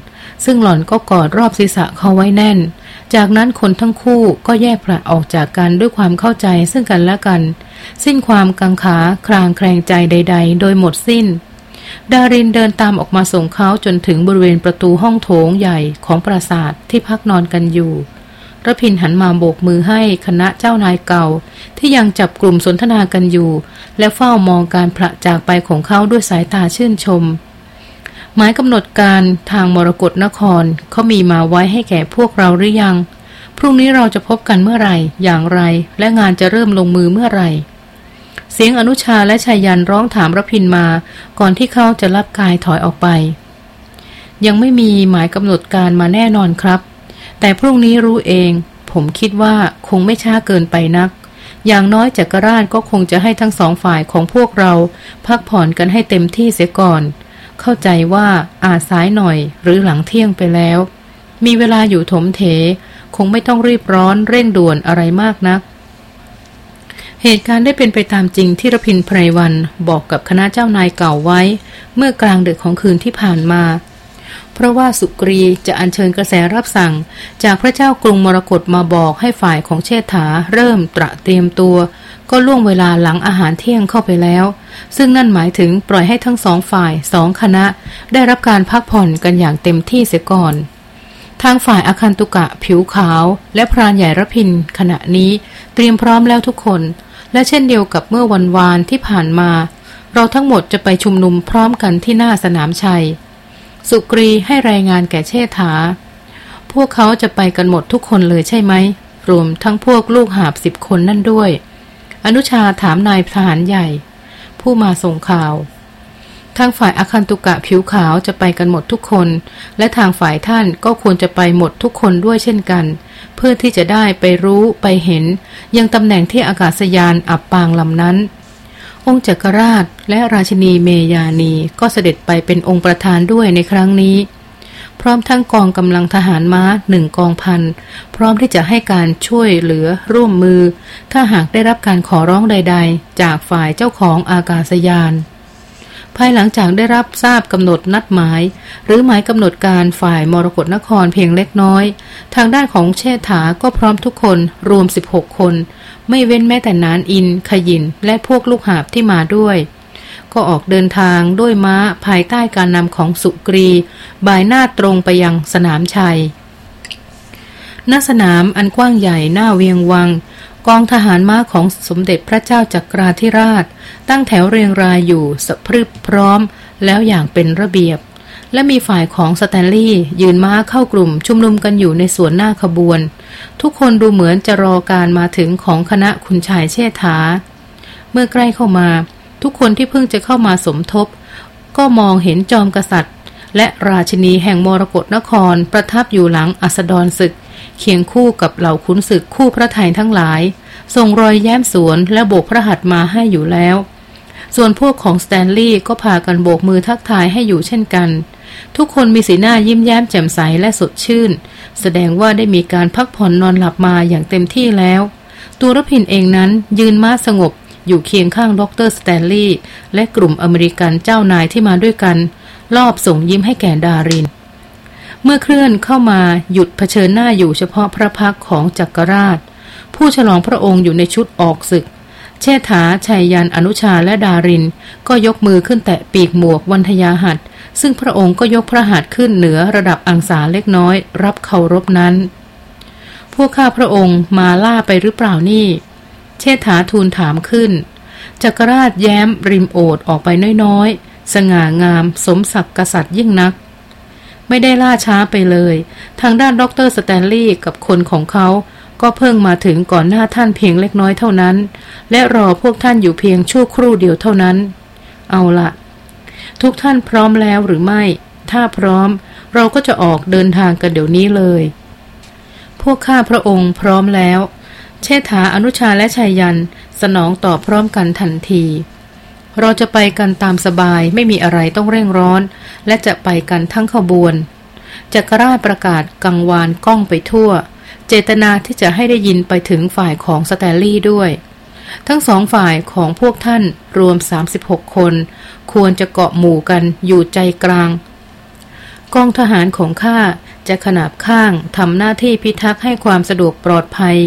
ซึ่งหล่อนก็กอดรอบศีรษะเขาไว้แน่น จากนั้นคนทั้งคู่ก็แยกพระออกจากกันด้วยความเข้าใจซึ่งกันและกัน สิ้นความกังขาคลางแคลงใจใด ๆ โดยหมดสิ้น ดารินเดินตามออกมาส่งเขาจนถึงบริเวณประตูห้องโถงใหญ่ของปราสาทที่พักนอนกันอยู่ ระพินหันมาโบกมือให้คณะเจ้านายเก่า ที่ยังจับกลุ่มสนทนากันอยู่ และเฝ้ามองการพระจากไปของเขาด้วยสายตาชื่นชม หมายกำหนดการทางมรกรนครเขามีมาไว้ให้แก่พวกเราหรือยัง พรุ่งนี้เราจะพบกันเมื่อไหร่ อย่างไร และงานจะเริ่มลงมือเมื่อไหร่ เสียงอนุชาและชายันร้องถามรพินมา ก่อนที่เขาจะรับกายถอยออกไป ยังไม่มีหมายกำหนดการมาแน่นอนครับ แต่พรุ่งนี้รู้เอง ผมคิดว่าคงไม่ช้าเกินไปนัก อย่างน้อยจักรราชก็คงจะให้ทั้งสองฝ่ายของพวกเรา พักผ่อนกันให้เต็มที่เสียก่อน เข้าใจว่าอาจสายหน่อยหรือหลังเที่ยงไปแล้ว มีเวลาอยู่ถมเถ คงไม่ต้องรีบร้อนเร่งด่วนอะไรมากนักเหตุการณ์ได้เป็นไปตามจริงที่รพินไพรวันบอกกับคณะเจ้านายเก่าไว้ เมื่อกลางดึกของคืนที่ผ่านมา เพราะว่าสุกรีจะอัญเชิญกระแสรับสั่ง จากพระเจ้ากรุงมรกตมาบอกให้ฝ่ายของเชษฐาเริ่มตระเตรียมตัว ก็ล่วงเวลาหลังอาหารเที่ยงเข้าไปแล้ว ซึ่งนั่นหมายถึงปล่อยให้ทั้งสองฝ่ายสองคณะ ได้รับการพักผ่อนกันอย่างเต็มที่เสียก่อน ทางฝ่ายอาคันตุกะผิวขาว และพรานใหญ่ระพินขณะนี้เตรียมพร้อมแล้วทุกคน และเช่นเดียวกับเมื่อวันวานที่ผ่านมา เราทั้งหมดจะไปชุมนุมพร้อมกันที่หน้าสนามชัย สุกรีให้รายงานแก่เชษฐา พวกเขาจะไปกันหมดทุกคนเลยใช่ไหม รวมทั้งพวกลูกหาบสิบคนนั่นด้วย อนุชาถามนายทหารใหญ่ ผู้มาส่งข่าว ทางฝ่ายอาคันตุกะผิวขาวจะไปกันหมดทุกคน และทางฝ่ายท่านก็ควรจะไปหมดทุกคนด้วยเช่นกัน เพื่อที่จะได้ไปรู้ไปเห็น ยังตำแหน่งที่อากาศยานอับปางลำนั้น องค์จักรราชและราชินีเมยานีก็เสด็จไปเป็นองค์ประธานด้วยในครั้งนี้ พร้อมทั้งกองกำลังทหารม้าหนึ่งกองพัน พร้อมที่จะให้การช่วยเหลือร่วมมือ ถ้าหากได้รับการขอร้องใด ๆ จากฝ่ายเจ้าของอากาศยาน ภายหลังจากได้รับทราบกำหนดนัดหมาย หรือหมายกำหนดการฝ่ายมรกรนครเพียงเล็กน้อย ทางด้านของเชษฐาก็พร้อมทุกคนรวม 16 คน ไม่เว้นแม้แต่นานอิน ขยิน และพวกลูกหาบที่มาด้วย ก็ออกเดินทางด้วยม้าภายใต้การนำของสุกรีบายหน้าตรงไปยังสนามชัยณสนามอันกว้างใหญ่หน้าเวียงวัง กองทหารม้าของสมเด็จพระเจ้าจักราธิราช ตั้งแถวเรียงรายอยู่สะพรึบพร้อม แล้วอย่างเป็นระเบียบ และมีฝ่ายของสแตนลีย์ยืนม้าเข้ากลุ่ม ชุมนุมกันอยู่ในส่วนหน้าขบวน ทุกคนดูเหมือนจะรอการมาถึงของคณะคุณชายเชษฐา เมื่อใกล้เข้ามา ทุกคนที่เพิ่งจะเข้ามาสมทบ ก็มองเห็นจอมกษัตริย์ และราชินีแห่งมรกรนครประทับอยู่หลังอัสดรศึก เคียงคู่กับเหล่าขุนศึกคู่พระไทยทั้งหลาย ส่งรอยแย้มสวนและโบกพระหัตมาให้อยู่แล้ว ส่วนพวกของสแตนลีย์ก็พากันโบกมือทักทายให้อยู่เช่นกัน ทุกคนมีสีหน้ายิ้มแย้มแจ่มใสและสดชื่น แสดงว่าได้มีการพักผ่อนนอนหลับมาอย่างเต็มที่แล้ว ตัวรพินทร์เองนั้นยืนม้าสงบอยู่เคียงข้างดรสแตนลีย์และกลุ่มอเมริกันเจ้านายที่มาด้วยกัน ลอบส่งยิ้มให้แก่ดาริน เมื่อเคลื่อนเข้ามาหยุดเผชิญหน้าอยู่เฉพาะพระพักตร์ของจักรราช ผู้ฉลองพระองค์อยู่ในชุดออกศึก เชษฐาไชยยันต์อนุชาและดาริน ก็ยกมือขึ้นแตะปีกหมวกวันทยหัตถ์ซึ่งพระองค์ก็ยกพระหัตถ์ขึ้นเหนือระดับอังสาเล็กน้อย รับเคารพนั้น พวกข้าพระองค์มาล่าไปหรือเปล่านี่ เชษฐาทูลถามขึ้น จักรราชแย้มริมโอษฐ์ออกไปน้อยๆ สง่างามสมศักดิ์กษัตริย์ยิ่งนัก ไม่ได้ล่าช้าไปเลย ทางด้านดรสแตนลีย์กับคนของเขา ก็เพิ่งมาถึงก่อนหน้าท่านเพียงเล็กน้อยเท่านั้น และรอพวกท่านอยู่เพียงชั่วครู่เดียวเท่านั้น เอาละทุกท่านพร้อมแล้วหรือไม่ ถ้าพร้อม เราก็จะออกเดินทางกันเดี๋ยวนี้เลย พวกข้าพระองค์พร้อมแล้ว เชษฐาอนุชาและชายยัน สนองตอบพร้อมกันทันที เราจะไปกันตามสบายไม่มีอะไรต้องเร่งร้อน และจะไปกันทั้งขบวนจักรราชประกาศกังวานก้องไปทั่ว เจตนาที่จะให้ได้ยินไปถึงฝ่ายของสแตลลี่ด้วย ทั้งสองฝ่ายของพวกท่านรวม 36 คน ควรจะเกาะหมู่กันอยู่ใจกลาง กองทหารของข้า จะขนาบข้างทำหน้าที่พิทักษ์ให้ความสะดวกปลอดภัย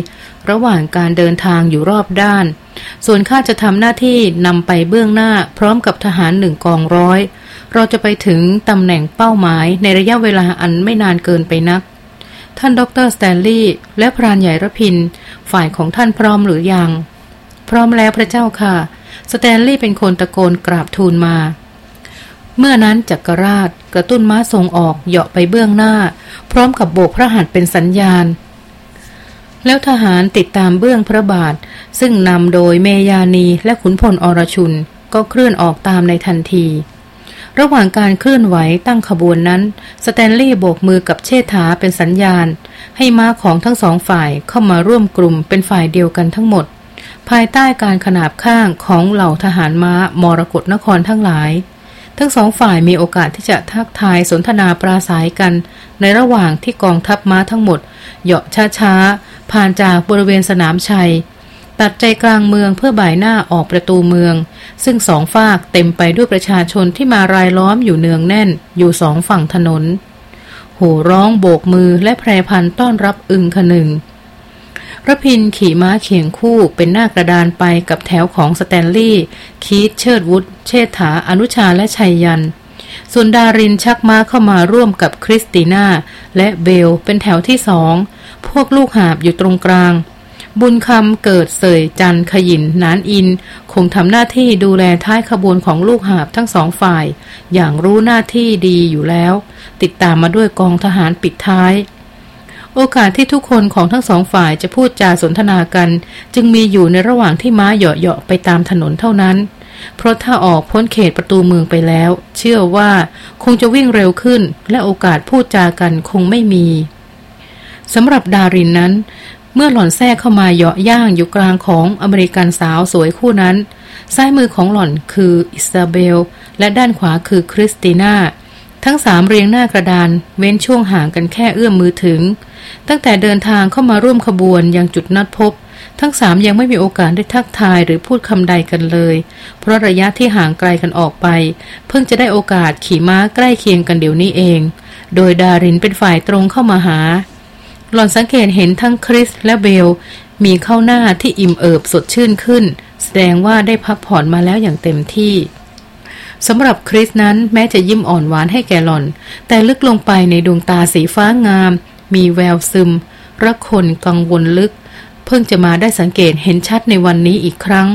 ระหว่างการเดินทางอยู่รอบด้าน ส่วนข้าจะทำหน้าที่นำไปเบื้องหน้าพร้อมกับทหารหนึ่งกองร้อย เราจะไปถึงตำแหน่งเป้าหมายในระยะเวลาอันไม่นานเกินไปนัก ท่านดรสแตนลีย์และพรานใหญ่ระพิน ฝ่ายของท่านพร้อมหรือยัง พร้อมแล้วพระเจ้าค่ะ สแตนลีย์เป็นคนตะโกนกราบทูลมา เมื่อนั้นจักรราชกระตุ้นม้าทรงออกเหาะไปเบื้องหน้า พร้อมกับโบกพระหัตถ์เป็นสัญญาณ แล้วทหารติดตามเบื้องพระบาท ซึ่งนำโดยเมยานีและขุนพลอรชุน ก็เคลื่อนออกตามในทันที ระหว่างการเคลื่อนไหวตั้งขบวนนั้น สแตนลีย์โบกมือกับเชษฐาเป็นสัญญาณ ให้ม้าของทั้งสองฝ่ายเข้ามาร่วมกลุ่มเป็นฝ่ายเดียวกันทั้งหมด ภายใต้การขนาบข้างของเหล่าทหารม้ามรกรนครทั้งหลาย ทั้งสองฝ่ายมีโอกาสที่จะทักทายสนทนาปราศัยกัน ในระหว่างที่กองทัพม้าทั้งหมด เหาะช้าๆ ผ่านจากบริเวณสนามชัย ตัดใจกลางเมืองเพื่อบ่ายหน้าออกประตูเมือง ซึ่งสองฝากเต็มไปด้วยประชาชนที่มารายล้อมอยู่เนืองแน่น อยู่สองฝั่งถนน โห่ร้องโบกมือและแพรพรรณต้อนรับอึงคะนึง รพินทร์ขี่ม้าเคียงคู่เป็นหน้ากระดานไปกับแถวของสแตนลีย์คีตเชิดวุธเชษฐาอนุชาและไชยยันต์ ส่วนดารินชักม้าเข้ามาร่วมกับคริสติน่า และเบลเป็นแถวที่สอง พวกลูกหาบอยู่ตรงกลาง บุญคำเกิดเสยจันขยินนานอิน คงทำหน้าที่ดูแลท้ายขบวนของลูกหาบทั้งสองฝ่าย อย่างรู้หน้าที่ดีอยู่แล้ว ติดตามมาด้วยกองทหารปิดท้าย โอกาสที่ทุกคนของทั้งสองฝ่ายจะพูดจาสนทนากัน จึงมีอยู่ในระหว่างที่ม้าเหาะๆไปตามถนนเท่านั้น เพราะถ้าออกพ้นเขตประตูเมืองไปแล้ว เชื่อว่าคงจะวิ่งเร็วขึ้น และโอกาสพูดจากันคงไม่มีสำหรับดารินนั้น เมื่อหล่อนแทรกเข้ามาเหาะย่างอยู่กลางของอเมริกันสาวสวยคู่นั้น ซ้ายมือของหล่อนคืออิซาเบล และด้านขวาคือคริสติน่า ทั้งสามเรียงหน้ากระดานเว้นช่วงห่างกันแค่เอื้อมมือถึง ตั้งแต่เดินทางเข้ามาร่วมขบวนยังจุดนัดพบ ทั้งสามยังไม่มีโอกาสได้ทักทายหรือพูดคำใดกันเลย เพราะระยะที่ห่างไกลกันออกไป เพิ่งจะได้โอกาสขี่ม้าใกล้เคียงกันเดี๋ยวนี้เอง โดยดารินเป็นฝ่ายตรงเข้ามาหา หล่อนสังเกตเห็นทั้งคริสและเบล มีเข้าหน้าที่อิ่มเอิบสดชื่นขึ้น แสดงว่าได้พักผ่อนมาแล้วอย่างเต็มที่ สำหรับคริสนั้นแม้จะยิ้มอ่อนหวานให้แกหล่อน แต่ลึกลงไปในดวงตาสีฟ้างาม มีแววซึมรักคนกังวลลึก เพิ่งจะมาได้สังเกตเห็นชัดในวันนี้อีกครั้ง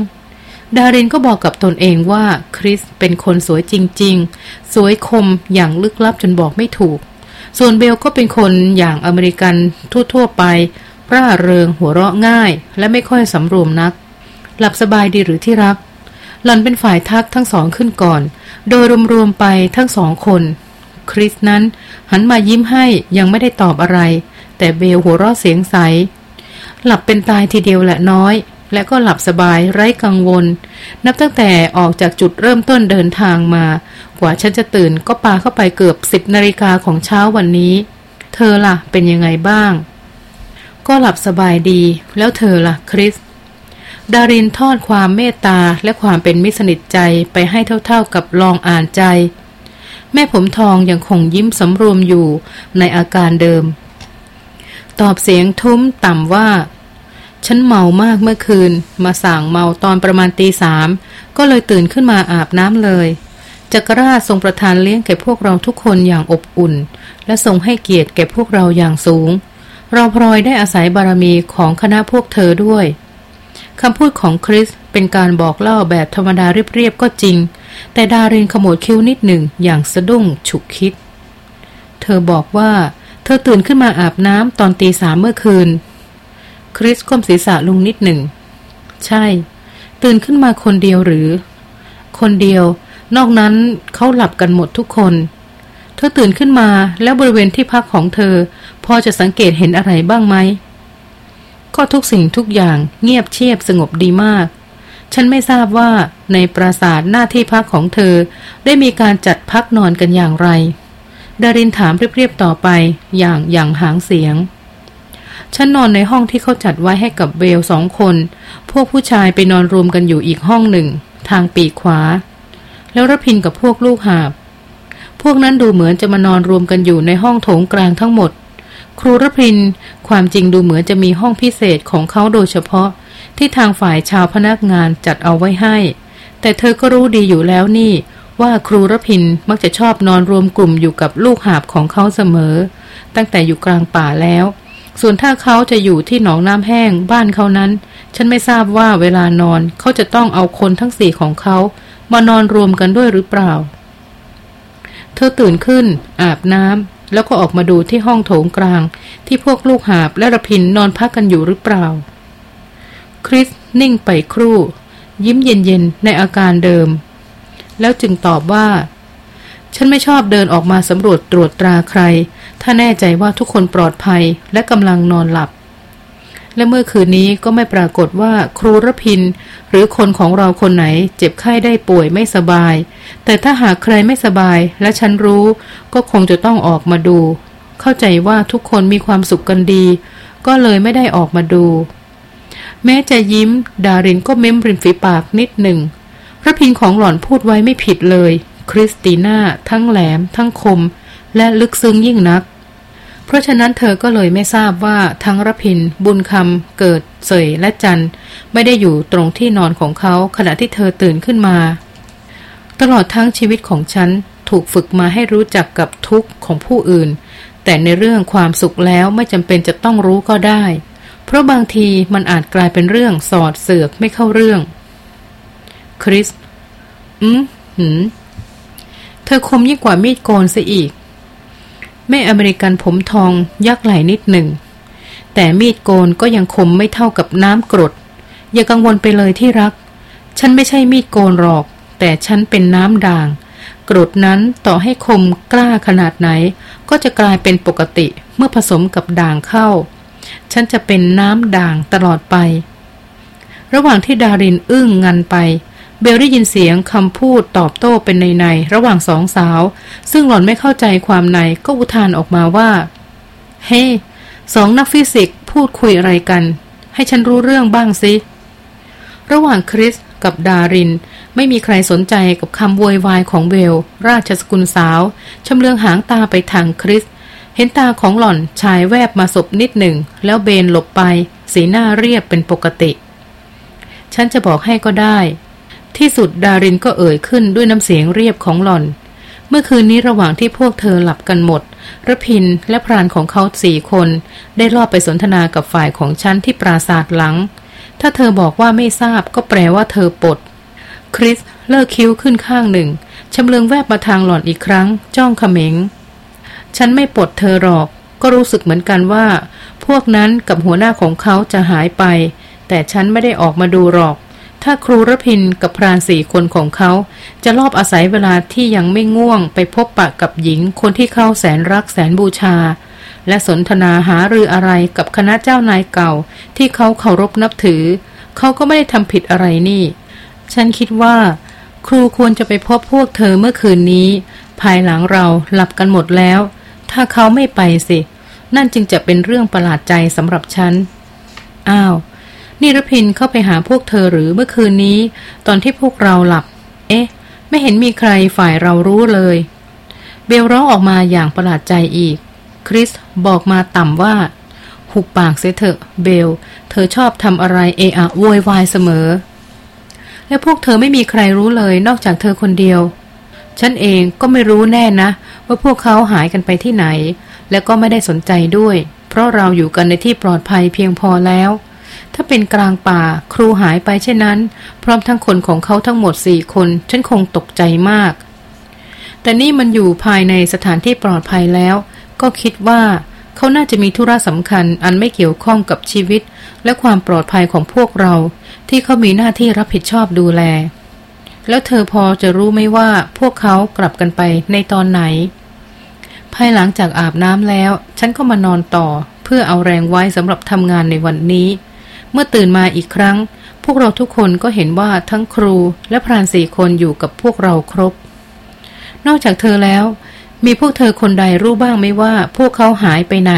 ดารินก็บอกกับตนเองว่าคริสเป็นคนสวยจริง ๆ สวยคมอย่างลึกลับจนบอกไม่ถูก ส่วนเบลก็เป็นคนอย่างอเมริกันทั่ว ๆ ไป ร่าเริงหัวเราะง่าย และไม่ค่อยสำรวมนัก หลับสบายดีหรือที่รัก หลันเป็นฝ่ายทักทั้งสองขึ้นก่อน โดยรวมๆไปทั้งสองคน คริสนั้นหันมายิ้มให้ยังไม่ได้ตอบอะไร แต่เบลหัวเราะเสียงใส หลับเป็นตายทีเดียวแหละน้อย และก็หลับสบายไร้กังวล นับตั้งแต่ออกจากจุดเริ่มต้นเดินทางมา กว่าฉันจะตื่นก็ปาเข้าไปเกือบสิบนาฬิกาของเช้าวันนี้ เธอล่ะเป็นยังไงบ้าง ก็หลับสบายดีแล้วเธอล่ะคริส ดารินทอดความเมตตาและความเป็นมิสนิทใจไปให้เท่าๆกับลองอ่านใจ แม่ผมทองยังคงยิ้มสำรวมอยู่ในอาการเดิม ตอบเสียงทุ้มต่ำว่า ฉันเมามากเมื่อคืน มาสั่งเมาตอนประมาณตีสามก็เลยตื่นขึ้นมาอาบน้ำเลยจักรราชทรงประทานเลี้ยงแก่พวกเราทุกคนอย่างอบอุ่น และทรงให้เกียรติแก่พวกเราอย่างสูง เราพลอยได้อาศัยบารมีของคณะพวกเธอด้วย คำพูดของคริสเป็นการบอกเล่าแบบธรรมดาเรียบๆก็จริง แต่ดารินขมวดคิ้วนิดหนึ่งอย่างสะดุ้งฉุกคิด เธอบอกว่า เธอตื่นขึ้นมาอาบน้ำตอนตีสามเมื่อคืน คริสก้มศีรษะลงนิดหนึ่ง ใช่ ตื่นขึ้นมาคนเดียวหรือ คนเดียว นอกนั้นเขาหลับกันหมดทุกคน เธอตื่นขึ้นมาแล้วบริเวณที่พักของเธอ พอจะสังเกตเห็นอะไรบ้างไหม ก็ทุกสิ่งทุกอย่างเงียบเชียบสงบดีมาก ฉันไม่ทราบว่าในปราสาทหน้าที่พักของเธอ ได้มีการจัดพักนอนกันอย่างไร ดารินถามเรียบๆต่อไปอย่างอย่างหางเสียง ฉันนอนในห้องที่เขาจัดไว้ให้กับเบลสองคน พวกผู้ชายไปนอนรวมกันอยู่อีกห้องหนึ่ง ทางปีกขวา แล้วรพินกับพวกลูกหาบ พวกนั้นดูเหมือนจะมานอนรวมกันอยู่ในห้องโถงกลางทั้งหมด ครูรพินความจริงดูเหมือนจะมีห้องพิเศษของเขาโดยเฉพาะ ที่ทางฝ่ายชาวพนักงานจัดเอาไว้ให้ แต่เธอก็รู้ดีอยู่แล้วนี่ ว่าครูรพินมักจะชอบนอนรวมกลุ่มอยู่กับลูกหาบของเขาเสมอ ตั้งแต่อยู่กลางป่าแล้ว ส่วนถ้าเขาจะอยู่ที่หนองน้ำแห้งบ้านเขานั้น ฉันไม่ทราบว่าเวลานอนเขาจะต้องเอาคนทั้งสี่ของเขามานอนรวมกันด้วยหรือเปล่า เธอตื่นขึ้น อาบน้ำ แล้วก็ออกมาดูที่ห้องโถงกลาง ที่พวกลูกหาบและระพินนอนพักกันอยู่หรือเปล่า คริสนิ่งไปครู่ ยิ้มเย็นๆในอาการเดิม แล้วจึงตอบว่า ฉันไม่ชอบเดินออกมาสำรวจตรวจตราใคร ถ้าแน่ใจว่าทุกคนปลอดภัยและกำลังนอนหลับ และเมื่อคืนนี้ก็ไม่ปรากฏว่าครูรพิน หรือคนของเราคนไหน เจ็บไข้ได้ป่วยไม่สบาย แต่ถ้าหากใครไม่สบายและฉันรู้ ก็คงจะต้องออกมาดู เข้าใจว่าทุกคนมีความสุขกันดี ก็เลยไม่ได้ออกมาดู แม้จะยิ้ม ดารินก็เม้มริมฝีปากนิดหนึ่งพระพินของหล่อนพูดไว้ไม่ผิดเลย คริสติน่า ทั้งแหลม ทั้งคม และลึกซึ้งยิ่งนัก เพราะฉะนั้นเธอก็เลยไม่ทราบว่าทั้งรพิน บุญคำเกิด เสยและจันไม่ได้อยู่ตรงที่นอนของเขาขณะที่เธอตื่นขึ้นมา ตลอดทั้งชีวิตของฉันถูกฝึกมาให้รู้จักกับทุกข์ของผู้อื่น แต่ในเรื่องความสุขแล้วไม่จำเป็นจะต้องรู้ก็ได้ เพราะบางทีมันอาจกลายเป็นเรื่องสอดเสือกไม่เข้าเรื่อง คริส อืมหืมเธอคมยิ่งกว่ามีดโกนซะอีก แม่อเมริกันผมทองยักไหลนิดหนึ่ง แต่มีดโกนก็ยังคมไม่เท่ากับน้ำกรด อย่ากังวลไปเลยที่รัก ฉันไม่ใช่มีดโกนหรอก แต่ฉันเป็นน้ำด่าง กรดนั้นต่อให้คมกล้าขนาดไหน ก็จะกลายเป็นปกติเมื่อผสมกับด่างเข้า ฉันจะเป็นน้ำด่างตลอดไป ระหว่างที่ดารินอึ้งงันไป เบลได้ยินเสียงคำพูดตอบโต้เป็นในในระหว่างสองสาว ซึ่งหล่อนไม่เข้าใจความในก็อุทานออกมาว่า เฮ้ hey, สองนักฟิสิกส์พูดคุยอะไรกัน ให้ฉันรู้เรื่องบ้างสิ ระหว่างคริสกับดาริน ไม่มีใครสนใจกับคำโวยวายของเบลราชสกุลสาวชำเลืองหางตาไปทางคริส เห็นตาของหล่อนชายแวบมาสบนิดหนึ่ง แล้วเบนหลบไป สีหน้าเรียบเป็นปกติ ฉันจะบอกให้ก็ได้ ที่สุดดารินก็เอ่ยขึ้นด้วยน้ำเสียงเรียบของหล่อน เมื่อคืนนี้ระหว่างที่พวกเธอหลับกันหมดระพินและพรานของเขาสี่คน ได้รอบไปสนทนากับฝ่ายของฉันที่ปราศาสตร์หลัง ถ้าเธอบอกว่าไม่ทราบก็แปลว่าเธอปด คริสเลิกคิ้วขึ้นข้างหนึ่งชำเลืองแวบมาทางหล่อนอีกครั้ง จ้องเขม็ง ฉันไม่ปดเธอหรอก ก็รู้สึกเหมือนกันว่า พวกนั้นกับหัวหน้าของเขาจะหายไป แต่ฉันไม่ได้ออกมาดูหรอก ถ้าครูรพินกับพรานสี่คนของเขา จะรอบอาศัยเวลาที่ยังไม่ง่วงไปพบปะกับหญิงคนที่เขาแสนรักแสนบูชา และสนทนาหารืออะไรกับคณะเจ้านายเก่า ที่เขาเคารพนับถือ เขาก็ไม่ได้ทำผิดอะไรนี่ ฉันคิดว่า ครูควรจะไปพบพวกเธอเมื่อคืนนี้ ภายหลังเราหลับกันหมดแล้ว ถ้าเขาไม่ไปสิ นั่นจึงจะเป็นเรื่องประหลาดใจสำหรับฉัน อ้าว นิรพินเข้าไปหาพวกเธอหรือเมื่อคืนนี้ ตอนที่พวกเราหลับ เอ๊ะ ไม่เห็นมีใครฝ่ายเรารู้เลย เบลร้องออกมาอย่างประหลาดใจอีก คริสบอกมาต่ำว่า หุบปากเสียเถอะ เบล เธอชอบทำอะไรเอะอะโวยวายเสมอ และพวกเธอไม่มีใครรู้เลยนอกจากเธอคนเดียว ฉันเองก็ไม่รู้แน่นะ ว่าพวกเขาหายกันไปที่ไหน และก็ไม่ได้สนใจด้วย เพราะเราอยู่กันในที่ปลอดภัยเพียงพอแล้ว ถ้าเป็นกลางป่าครูหายไปเช่นนั้น พร้อมทั้งคนของเขาทั้งหมดสี่คน ฉันคงตกใจมาก แต่นี่มันอยู่ภายในสถานที่ปลอดภัยแล้ว ก็คิดว่าเขาน่าจะมีธุระสำคัญอันไม่เกี่ยวข้องกับชีวิต และความปลอดภัยของพวกเรา ที่เขามีหน้าที่รับผิดชอบดูแล แล้วเธอพอจะรู้ไหมว่าพวกเขากลับกันไปในตอนไหน ภายหลังจากอาบน้ำแล้ว ฉันก็มานอนต่อเพื่อเอาแรงไว้สำหรับทำงานในวันนี้ เมื่อตื่นมาอีกครั้ง พวกเราทุกคนก็เห็นว่าทั้งครูและพรานสี่คนอยู่กับพวกเราครบ นอกจากเธอแล้ว มีพวกเธอคนใดรู้บ้างไหมว่าพวกเขาหายไปไหน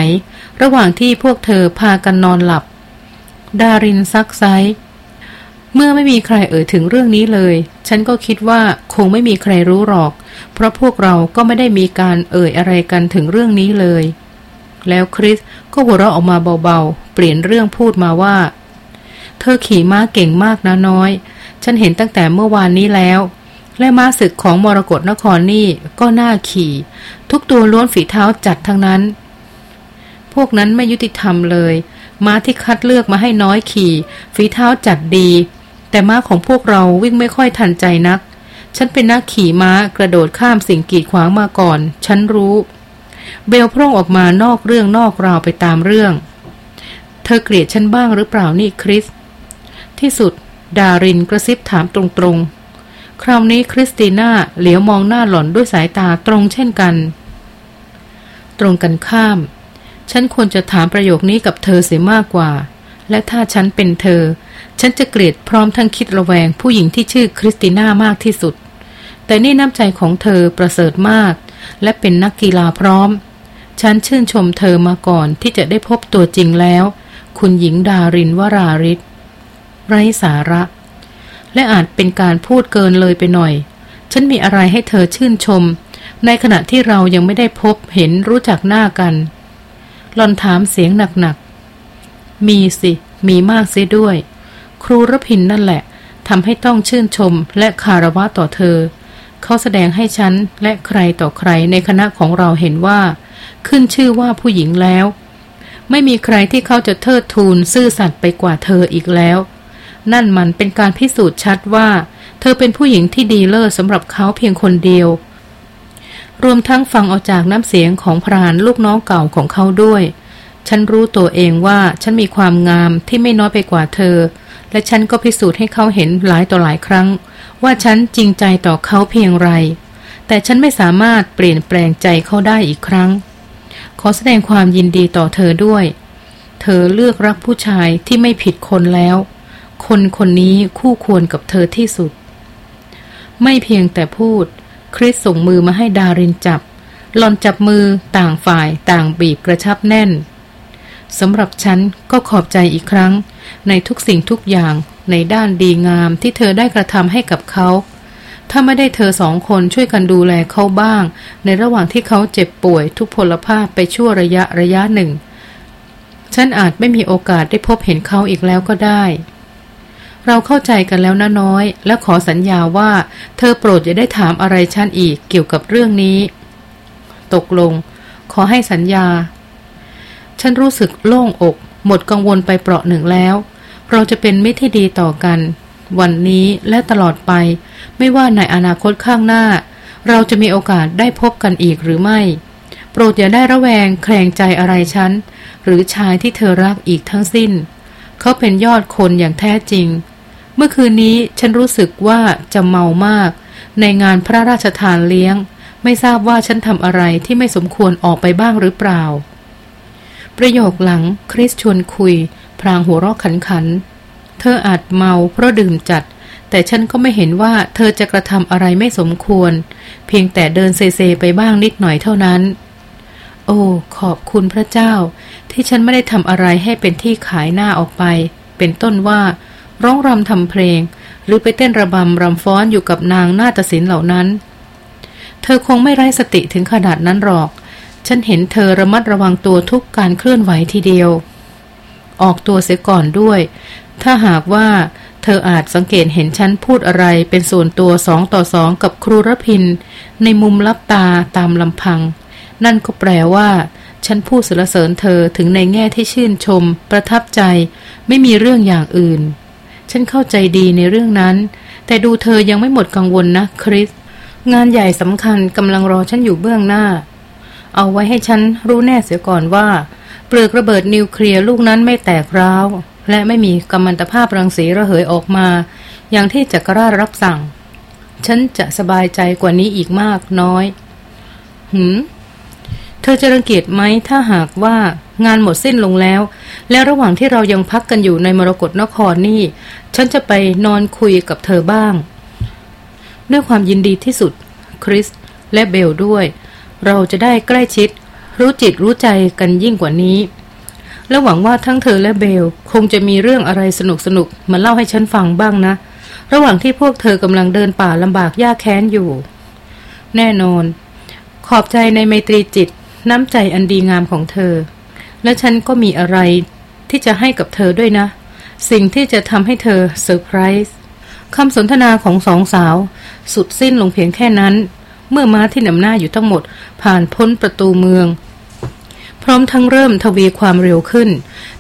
ระหว่างที่พวกเธอพากันนอนหลับ ดารินซักไซเมื่อไม่มีใครเอ่ยถึงเรื่องนี้เลย ฉันก็คิดว่าคงไม่มีใครรู้หรอก เพราะพวกเราก็ไม่ได้มีการเอ่ยอะไรกันถึงเรื่องนี้เลย แล้วคริสก็หัวเราะออกมาเบาๆ เปลี่ยนเรื่องพูดมาว่า เธอขี่ม้าเก่งมากนะน้อย ฉันเห็นตั้งแต่เมื่อวานนี้แล้ว และม้าศึกของมรกรนครนี่ก็น่าขี่ ทุกตัวล้วนฝีเท้าจัดทั้งนั้น พวกนั้นไม่ยุติธรรมเลย ม้าที่คัดเลือกมาให้น้อยขี่ ฝีเท้าจัดดี แต่ม้าของพวกเราวิ่งไม่ค่อยทันใจนัก ฉันเป็นนักขี่ม้ากระโดดข้ามสิ่งกีดขวางมาก่อน ฉันรู้ เบลพร่งออกมานอกเรื่องนอกราวไปตามเรื่องเธอเกลียดฉันบ้างหรือเปล่านี่คริส ที่สุด ดารินกระซิบถามตรงๆ คราวนี้คริสติน่าเหลียวมองหน้าหล่อนด้วยสายตาตรงเช่นกัน ตรงกันข้าม ฉันควรจะถามประโยคนี้กับเธอเสียมากกว่า และถ้าฉันเป็นเธอ ฉันจะเกลียดพร้อมทั้งคิดระแวงผู้หญิงที่ชื่อคริสติน่ามากที่สุด แต่นี่น้ำใจของเธอประเสริฐมาก และเป็นนักกีฬาพร้อม ฉันชื่นชมเธอมาก่อนที่จะได้พบตัวจริงแล้ว คุณหญิงดารินวราริศ ไร้สาระ และอาจเป็นการพูดเกินเลยไปหน่อย ฉันมีอะไรให้เธอชื่นชม ในขณะที่เรายังไม่ได้พบเห็นรู้จักหน้ากันหลอนถามเสียงหนักๆ มีสิ มีมากเสียด้วย ครูรพินนั่นแหละทำให้ต้องชื่นชมและคารวะต่อเธอ เขาแสดงให้ฉันและใครต่อใครในคณะของเราเห็นว่า ขึ้นชื่อว่าผู้หญิงแล้ว ไม่มีใครที่เขาจะเทิดทูนซื่อสัตย์ไปกว่าเธออีกแล้ว นั่นมันเป็นการพิสูจน์ชัดว่า เธอเป็นผู้หญิงที่ดีเลิศสำหรับเขาเพียงคนเดียว รวมทั้งฟังเอาจากน้ำเสียงของพรานลูกน้องเก่าของเขาด้วย ฉันรู้ตัวเองว่าฉันมีความงามที่ไม่น้อยไปกว่าเธอ และฉันก็พิสูจน์ให้เขาเห็นหลายต่อหลายครั้ง ว่าฉันจริงใจต่อเขาเพียงไร แต่ฉันไม่สามารถเปลี่ยนแปลงใจเขาได้อีกครั้ง ขอแสดงความยินดีต่อเธอด้วย เธอเลือกรักผู้ชายที่ไม่ผิดคนแล้ว คนคนนี้คู่ควรกับเธอที่สุด ไม่เพียงแต่พูด คริสส่งมือมาให้ดารินจับหลอนจับมือต่างฝ่ายต่างบีบกระชับแน่นสำหรับฉันก็ขอบใจอีกครั้ง ในทุกสิ่งทุกอย่างในด้านดีงามที่เธอได้กระทำให้กับเขา ถ้าไม่ได้เธอสองคนช่วยกันดูแลเขาบ้าง ในระหว่างที่เขาเจ็บป่วยทุกพลภาพไปชั่วระยะระยะหนึ่ง ฉันอาจไม่มีโอกาสได้พบเห็นเขาอีกแล้วก็ได้ เราเข้าใจกันแล้วนะน้อย และขอสัญญาว่า เธอโปรดอย่าได้ถามอะไรฉันอีกเกี่ยวกับเรื่องนี้ ตกลง ขอให้สัญญา ฉันรู้สึกโล่งอก หมดกังวลไปเปราะหนึ่งแล้ว เราจะเป็นมิตรที่ดีต่อกัน วันนี้และตลอดไป ไม่ว่าในอนาคตข้างหน้า เราจะมีโอกาสได้พบกันอีกหรือไม่ โปรดอย่าได้ระแวงแคลงใจอะไรฉันหรือชายที่เธอรักอีกทั้งสิ้น เขาเป็นยอดคนอย่างแท้จริง เมื่อคืนนี้ฉันรู้สึกว่าจะเมามาก ในงานพระราชทานเลี้ยง ไม่ทราบว่าฉันทำอะไรที่ไม่สมควรออกไปบ้างหรือเปล่า ประโยคหลังคริสชวนคุย พรางหัวเราะขันขัน เธออาจเมาเพราะดื่มจัด แต่ฉันก็ไม่เห็นว่าเธอจะกระทำอะไรไม่สมควร เพียงแต่เดินเซเซไปบ้างนิดหน่อยเท่านั้น โอ้ขอบคุณพระเจ้า ที่ฉันไม่ได้ทำอะไรให้เป็นที่ขายหน้าออกไป เป็นต้นว่า ร้องรำทำเพลง หรือไปเต้นระบำรำฟ้อนอยู่กับนางนาฏศิลป์เหล่านั้น เธอคงไม่ไร้สติถึงขนาดนั้นหรอก ฉันเห็นเธอระมัดระวังตัวทุกการเคลื่อนไหวทีเดียว ออกตัวเสียก่อนด้วย ถ้าหากว่าเธออาจสังเกตเห็นฉันพูดอะไรเป็นส่วนตัวสองต่อสองกับครูรพิน ในมุมลับตาตามลำพัง นั่นก็แปลว่าฉันพูดสรรเสริญเธอถึงในแง่ที่ชื่นชม ประทับใจ ไม่มีเรื่องอย่างอื่น ฉันเข้าใจดีในเรื่องนั้น แต่ดูเธอยังไม่หมดกังวลนะคริส งานใหญ่สำคัญกำลังรอฉันอยู่เบื้องหน้า เอาไว้ให้ฉันรู้แน่เสียก่อนว่า เปลือกระเบิดนิวเคลียร์ลูกนั้นไม่แตกร้าว และไม่มีกัมมันตภาพรังสีระเหยออกมา อย่างที่จักรราชรับสั่ง ฉันจะสบายใจกว่านี้อีกมากน้อย หืม ธอจะรังเกียจไหมถ้าหากว่างานหมดสิ้นลงแล้ว และระหว่างที่เรายังพักกันอยู่ในมรกรนครนี่ ฉันจะไปนอนคุยกับเธอบ้าง ด้วยความยินดีที่สุด คริส และเบลด้วย เราจะได้ใกล้ชิด รู้จิตรู้ใจกันยิ่งกว่านี้ และหวังว่าทั้งเธอและเบล คงจะมีเรื่องอะไรสนุกสนุกมาเล่าให้ฉันฟังบ้างนะ ระหว่างที่พวกเธอกำลังเดินป่าลำบากยากแค้นอยู่ แน่นอน ขอบใจในไมตรีจิต น้ำใจอันดีงามของเธอ และฉันก็มีอะไรที่จะให้กับเธอด้วยนะ สิ่งที่จะทำให้เธอเซอร์ไพรส์คำสนทนาของสองสาว สุดสิ้นลงเพียงแค่นั้น เมื่อม้าที่นำหน้าอยู่ทั้งหมด ผ่านพ้นประตูเมือง พร้อมทั้งเริ่มทวีความเร็วขึ้น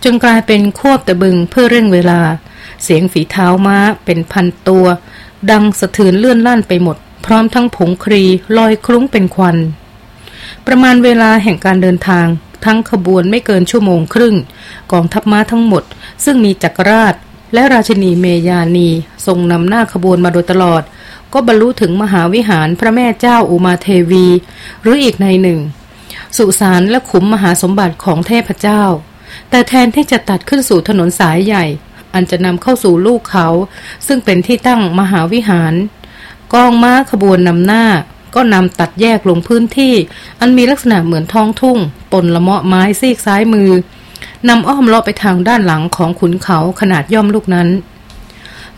จนกลายเป็นควบตะบึงเพื่อเร่งเวลา เสียงฝีเท้าม้าเป็นพันตัว ดังสะเทือนเลื่อนลั่นไปหมด พร้อมทั้งผงครีลอยคลุ้งเป็นควัน ประมาณเวลาแห่งการเดินทาง ทั้งขบวนไม่เกินชั่วโมงครึ่ง กองทัพม้าทั้งหมด ซึ่งมีจักรราช และราชินีเมยานีทรงนำหน้าขบวนมาโดยตลอด ก็บรรลุถึงมหาวิหารพระแม่เจ้าอุมาเทวี หรืออีกในหนึ่ง สุสานและขุมมหาสมบัติของเทพเจ้า แต่แทนที่จะตัดขึ้นสู่ถนนสายใหญ่ อันจะนำเข้าสู่ลูกเขา ซึ่งเป็นที่ตั้งมหาวิหารกองม้าขบวนนำหน้า ก็นำตัดแยกลงพื้นที่ อันมีลักษณะเหมือนท้องทุ่ง ปนละเมาะไม้ซีกซ้ายมือนำอ้อมเลาะไปทางด้านหลังของขุนเขาขนาดย่อมลูกนั้น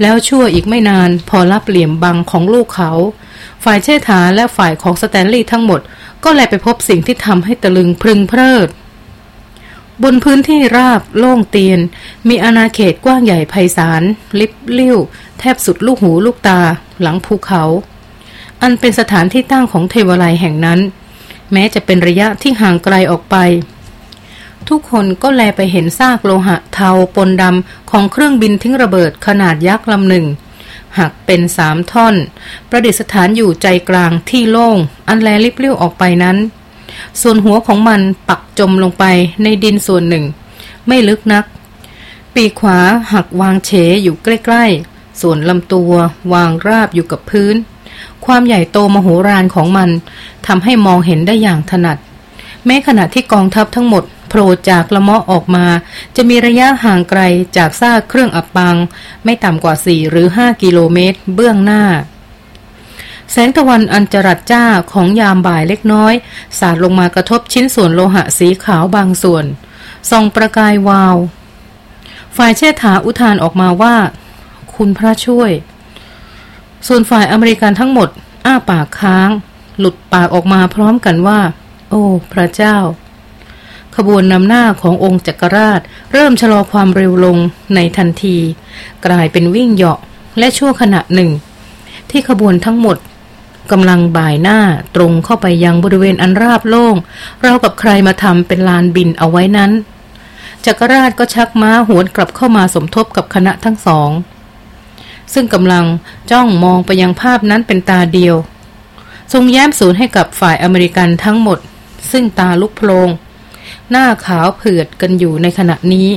แล้วชั่วอีกไม่นานพอรับเหลี่ยมบังของลูกเขา ฝ่ายเชษฐาและฝ่ายของสแตนลีย์ทั้งหมด ก็แลไปพบสิ่งที่ทำให้ตะลึงพึงเพลิดบนพื้นที่ราบโล่งเตียน มีอาณาเขตกว้างใหญ่ไพศาล ลิบลิ่ว แทบสุดลูกหูลูกตา หลังภูเขา อันเป็นสถานที่ตั้งของเทวไลยแห่งนั้น แม้จะเป็นระยะที่ห่างไกลออกไป ทุกคนก็แลไปเห็นซากโลหะเทาปนดำของเครื่องบินทิ้งระเบิดขนาดยักษ์ลำหนึ่งหักเป็นสามท่อน ประดิษฐานอยู่ใจกลางที่โล่ง อันแลลิบเลี้ยวออกไปนั้น ส่วนหัวของมันปักจมลงไปในดินส่วนหนึ่ง ไม่ลึกนัก ปีขวาหักวางเฉอยู่ใกล้ ๆ ส่วนลำตัววางราบอยู่กับพื้น ความใหญ่โตมโหฬารของมันทำให้มองเห็นได้อย่างถนัด แม้ขณะที่กองทัพทั้งหมดโผล่จากละเมาะออกมา จะมีระยะห่างไกลจากซากเครื่องอับปังไม่ต่ำกว่า 4 หรือ 5 กิโลเมตร เบื้องหน้า แสงตะวันอันจรัสจ้าของยามบ่ายเล็กน้อย สาดลงมากระทบชิ้นส่วนโลหะสีขาวบางส่วนส่องประกายวาว ฝ่ายเชษฐาอุทานออกมาว่า คุณพระช่วย ส่วนฝ่ายอเมริกันทั้งหมด อ้าปากค้าง หลุดปากออกมาพร้อมกันว่า โอ้ พระเจ้า ขบวนนำหน้าขององค์จักรราช เริ่มชะลอความเร็วลงในทันที กลายเป็นวิ่งเหาะและชั่วขณะหนึ่ง ที่ขบวนทั้งหมดกำลังบ่ายหน้าตรงเข้าไปยังบริเวณอันราบโล่ง เรากับใครมาทำเป็นลานบินเอาไว้นั้น จักรราชก็ชักม้าหวนกลับเข้ามาสมทบกับคณะทั้งสอง ซึ่งกำลังจ้องมองไปยังภาพนั้นเป็นตาเดียว ทรงแย้มสูนให้กับฝ่ายอเมริกันทั้งหมด ซึ่งตาลุกโพลง หน้าขาวเผือดกันอยู่ในขณะนี้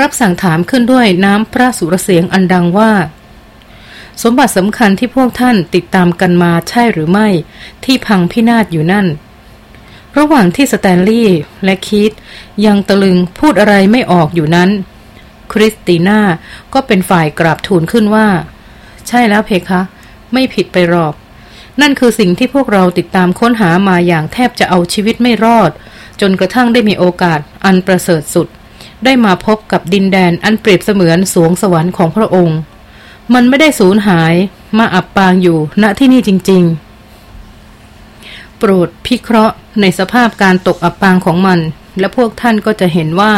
รับสั่งถามขึ้นด้วยน้ำพระสุรเสียงอันดังว่า สมบัติสำคัญที่พวกท่านติดตามกันมาใช่หรือไม่ ที่พังพินาศอยู่นั่นระหว่างที่สแตนลีย์และคีตยังตะลึงพูดอะไรไม่ออกอยู่นั้น คริสติน่าก็เป็นฝ่ายกราบทูลขึ้นว่า ใช่แล้วเพคะ ไม่ผิดไปหรอกนั่นคือสิ่งที่พวกเราติดตามค้นหามาอย่างแทบจะเอาชีวิตไม่รอด จนกระทั่งได้มีโอกาสอันประเสริฐสุด ได้มาพบกับดินแดนอันเปรียบเสมือนสวงสวรรค์ของพระองค์ มันไม่ได้สูญหายมาอับปางอยู่ณที่นี่จริง ๆ โปรดพิเคราะห์ในสภาพการตกอับปางของมัน และพวกท่านก็จะเห็นว่า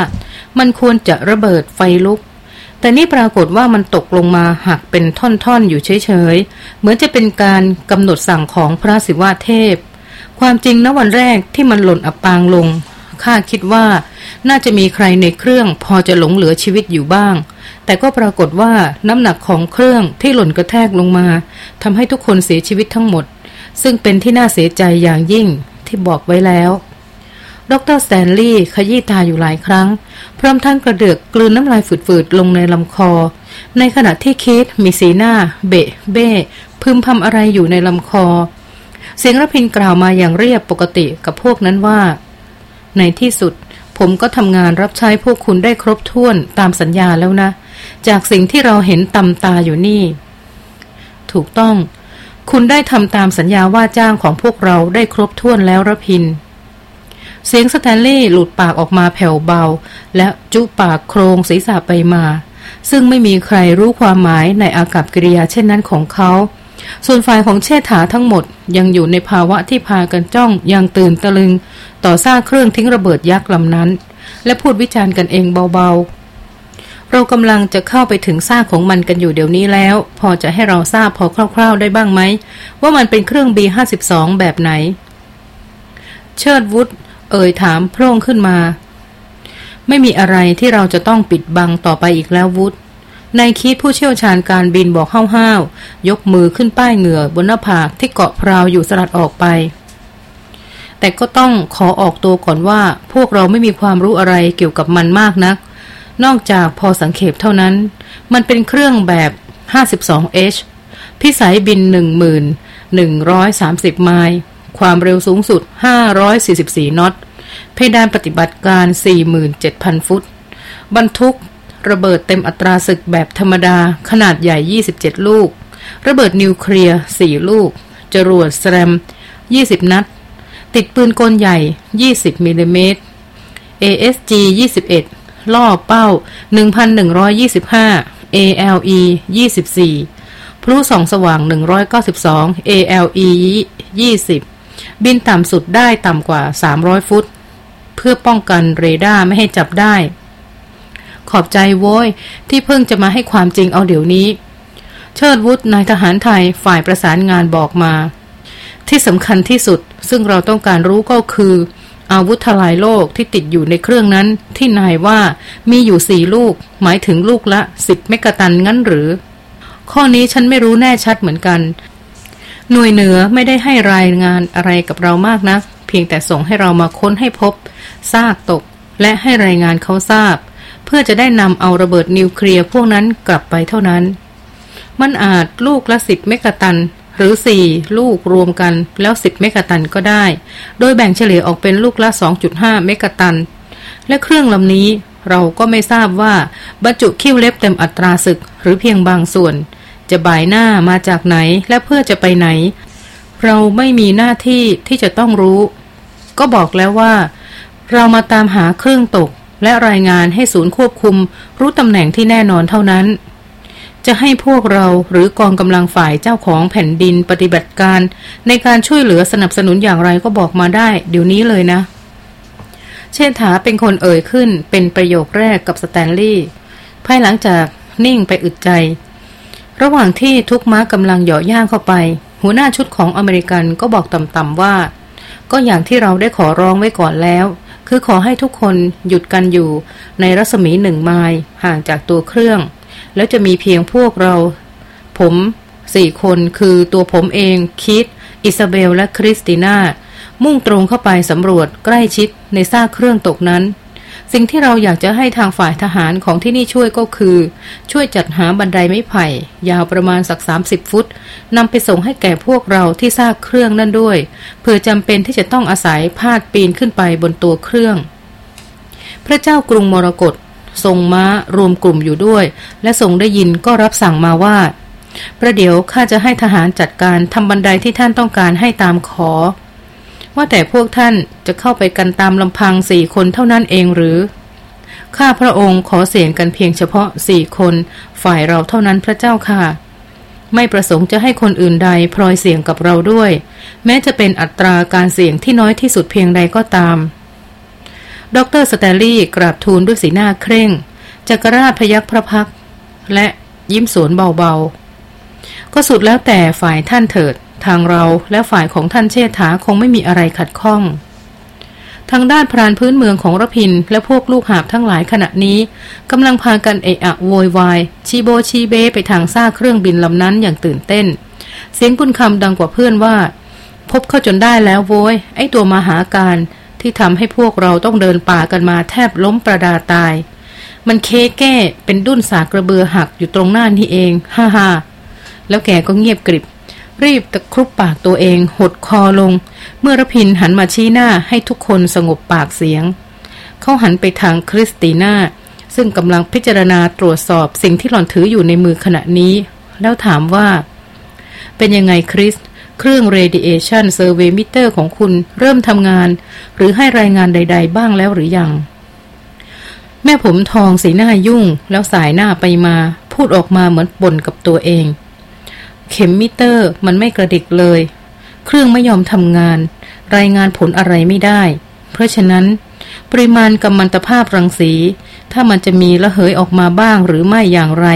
มันควรจะระเบิดไฟลุก แต่นี่ปรากฏว่ามันตกลงมาหักเป็นท่อนๆ อยู่เฉยๆ เหมือนจะเป็นการกำหนดสั่งของพระศิวะเทพ ความจริงณวันแรกที่มันหล่นอับปางลงข้าคิดว่าน่าจะมีใครในเครื่องพอจะหลงเหลือชีวิตอยู่บ้าง แต่ก็ปรากฏว่าน้ำหนักของเครื่องที่หล่นกระแทกลงมาทำให้ทุกคนเสียชีวิตทั้งหมด ซึ่งเป็นที่น่าเสียใจอย่างยิ่งที่บอกไว้แล้ว ดรสแตนลีย์ขยี้ตาอยู่หลายครั้ง พร้อมทั้งกระเดือกกลืนน้ำลายฝืดๆ ลงในลำคอ ในขณะที่คีตมีสีหน้า เบะ เบ้พึมพำอะไรอยู่ในลำคอ เสียงรพินทร์กล่าวมาอย่างเรียบปกติกับพวกนั้นว่า ในที่สุด ผมก็ทำงานรับใช้พวกคุณได้ครบถ้วนตามสัญญาแล้วนะ จากสิ่งที่เราเห็นตำตาอยู่นี่ ถูกต้อง คุณได้ทำตามสัญญาว่าจ้างของพวกเราได้ครบถ้วนแล้วรพินทร์ เสียงสแตนลีย์หลุดปากออกมาแผ่วเบา และจุปากโครงศีรษะไปมา ซึ่งไม่มีใครรู้ความหมายในอากับกิริยาเช่นนั้นของเขา ส่วนฝ่ายของเชษฐาทั้งหมดยังอยู่ในภาวะที่พากันจ้องยังตื่นตะลึง ต่อซากเครื่องทิ้งระเบิดยักษ์ลำนั้น และพูดวิจารณ์กันเองเบาๆ เรากำลังจะเข้าไปถึงซากของมันกันอยู่เดี๋ยวนี้แล้ว พอจะให้เราทราบพอคร่าว ๆ ได้บ้างไหมว่ามันเป็นเครื่อง B52 แบบไหนเชิดวุฒ เอ่ยถามโพร่งขึ้นมา ไม่มีอะไรที่เราจะต้องปิดบังต่อไปอีกแล้ววุฒนายคิดผู้เชี่ยวชาญการบินบอกห้าวๆยกมือขึ้นป้ายเหงื่อบนหน้าผากที่เกาะพราวอยู่สลัดออกไป แต่ก็ต้องขอออกตัวก่อนว่า พวกเราไม่มีความรู้อะไรเกี่ยวกับมันมากนัก นอกจากพอสังเขปเท่านั้น มันเป็นเครื่องแบบ 52H พิสัยบิน 1130 ไมล์ ความเร็วสูงสุด 544 นอต เพดานปฏิบัติการ 47,000 ฟุต บรรทุกระเบิดเต็มอัตราศึกแบบธรรมดาขนาดใหญ่ 27 ลูก ระเบิดนิวเคลียร์ 4 ลูก จรวดแสรม 20 นัด ติดปืนกลใหญ่ 20 มิลลิเมตร ASG 21 ล่อเป้า 1,125 ALE 24 พลุส่องสว่าง 192 ALE 20 บินต่ำสุดได้ต่ำกว่า 300 ฟุต เพื่อป้องกันเรดาร์ไม่ให้จับได้ ขอบใจโว้ย ที่เพิ่งจะมาให้ความจริงเอาเดี๋ยวนี้ เชิดวุฒินายทหารไทยฝ่ายประสานงานบอกมา ที่สำคัญที่สุดซึ่งเราต้องการรู้ก็คือ อาวุธทลายโลกที่ติดอยู่ในเครื่องนั้น ที่นายว่ามีอยู่สี่ลูก หมายถึงลูกละสิบเมกะตันงั้นหรือข้อนี้ฉันไม่รู้แน่ชัดเหมือนกัน หน่วยเหนือไม่ได้ให้รายงานอะไรกับเรามากนะัก เพียงแต่ส่งให้เรามาค้นให้พบ ซากตก และให้รายงานเขาทราบ เพื่อจะได้นำเอาระเบิดนิวเคลียร์พวกนั้นกลับไปเท่านั้น มันอาจลูกละสิบเมกะตัน หรือสี่ลูกรวมกันแล้วสิบเมกะตันก็ได้ โดยแบ่งเฉลี่ยออกเป็นลูกละ 2.5 เมกะตัน และเครื่องลำนี้เราก็ไม่ทราบว่าบรรจุคิ้วเล็บเต็มอัตราศึกหรือเพียงบางส่วน จะบ่ายหน้ามาจากไหนและเพื่อจะไปไหน เราไม่มีหน้าที่ที่จะต้องรู้ ก็บอกแล้วว่า เรามาตามหาเครื่องตก และรายงานให้ศูนย์ควบคุม รู้ตำแหน่งที่แน่นอนเท่านั้น จะให้พวกเราหรือกองกำลังฝ่ายเจ้าของแผ่นดินปฏิบัติการ ในการช่วยเหลือสนับสนุนอย่างไรก็บอกมาได้เดี๋ยวนี้เลยนะ เชษฐาเป็นคนเอ่ยขึ้นเป็นประโยคแรกกับสแตนลีย์ภายหลังจากนิ่งไปอึดใจ ระหว่างที่ทุกม้ากำลังเหยาะย่างเข้าไป หัวหน้าชุดของอเมริกันก็บอกต่ำๆว่า ก็อย่างที่เราได้ขอร้องไว้ก่อนแล้ว คือขอให้ทุกคนหยุดกันอยู่ ในรัศมีหนึ่งไมล์ห่างจากตัวเครื่อง แล้วจะมีเพียงพวกเรา ผมสี่คนคือตัวผมเองคิด อิซาเบลและคริสติน่ามุ่งตรงเข้าไปสำรวจใกล้ชิดในซากเครื่องตกนั้น สิ่งที่เราอยากจะให้ทางฝ่ายทหารของที่นี่ช่วยก็คือ ช่วยจัดหาบันไดไม้ไผ่ ยาวประมาณสัก 30 ฟุตนำไปส่งให้แก่พวกเราที่ซากเครื่องนั่นด้วยเพื่อจำเป็นที่จะต้องอาศัยพาดปีนขึ้นไปบนตัวเครื่อง พระเจ้ากรุงมรกตทรงม้ารวมกลุ่มอยู่ด้วย และทรงได้ยินก็รับสั่งมาว่าประเดี๋ยวข้าจะให้ทหารจัดการทำบันไดที่ท่านต้องการให้ตามขอ ว่าแต่พวกท่านจะเข้าไปกันตามลำพังสี่คนเท่านั้นเองหรือข้าพระองค์ขอเสียงกันเพียงเฉพาะสี่คนฝ่ายเราเท่านั้นพระเจ้าค่ะ ไม่ประสงค์จะให้คนอื่นใดพลอยเสี่ยงกับเราด้วย แม้จะเป็นอัตราการเสี่ยงที่น้อยที่สุดเพียงใดก็ตาม ดรสแตนลีย์กราบทูลด้วยสีหน้าเคร่ง จักรราชพยักพระพักตร์ และแย้มสรวลเบาๆ ก็สุดแล้วแต่ฝ่ายท่านเถิด ทางเราและฝ่ายของท่านเชษฐาคงไม่มีอะไรขัดข้อง ทางด้านพรานพื้นเมืองของรพินทร์และพวกลูกหาบทั้งหลายขณะนี้กำลังพากันเอะอะโวยวายชีโบชีเบไปทางซ่าเครื่องบินลำนั้นอย่างตื่นเต้น เสียงคุณคำดังกว่าเพื่อนว่า พบเข้าจนได้แล้วโวยไอตัวมาหาการที่ทำให้พวกเราต้องเดินป่ากันมาแทบล้มประดาตาย มันเคแก้เป็นดุ้นสากระเบือหักอยู่ตรงหน้านี่เอง ฮ่าฮ่าแล้วแกก็เงียบกริบ รีบตะครุบปากตัวเอง หดคอลง เมื่อรพินหันมาชี้หน้าให้ทุกคนสงบปากเสียง เขาหันไปทางคริสติน่า ซึ่งกำลังพิจารณาตรวจสอบสิ่งที่หล่อนถืออยู่ในมือขณะนี้ แล้วถามว่า เป็นยังไงคริส เครื่อง Radiation Survey Meter ของคุณเริ่มทำงาน หรือให้รายงานใด ๆ บ้างแล้วหรือยัง แม่ผมทองสีหน้ายุ่งแล้วส่ายหน้าไปมา พูดออกมาเหมือนบ่นกับตัวเอง เข็มมิเตอร์มันไม่กระดิกเลย เครื่องไม่ยอมทำงาน รายงานผลอะไรไม่ได้ เพราะฉะนั้น ปริมาณกัมมันตภาพรังสี ถ้ามันจะมีระเหยออกมาบ้างหรือไม่อย่างไร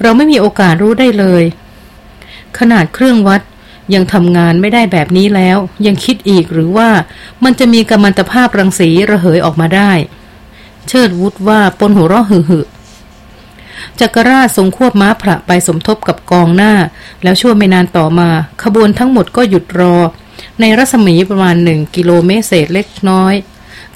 เราไม่มีโอกาสรู้ได้เลย ขนาดเครื่องวัดยังทำงานไม่ได้แบบนี้แล้ว ยังคิดอีกหรือว่ามันจะมีกัมมันตภาพรังสีระเหยออกมาได้ เชิดวุฒว่าปนหัวเราะหึ่ จักรราชทรงควบม้าพระไปสมทบกับกองหน้า แล้วชั่วไม่นานต่อมา ขบวนทั้งหมดก็หยุดรอ ในรัศมีประมาณหนึ่งกิโลเมตรเศษเล็กน้อย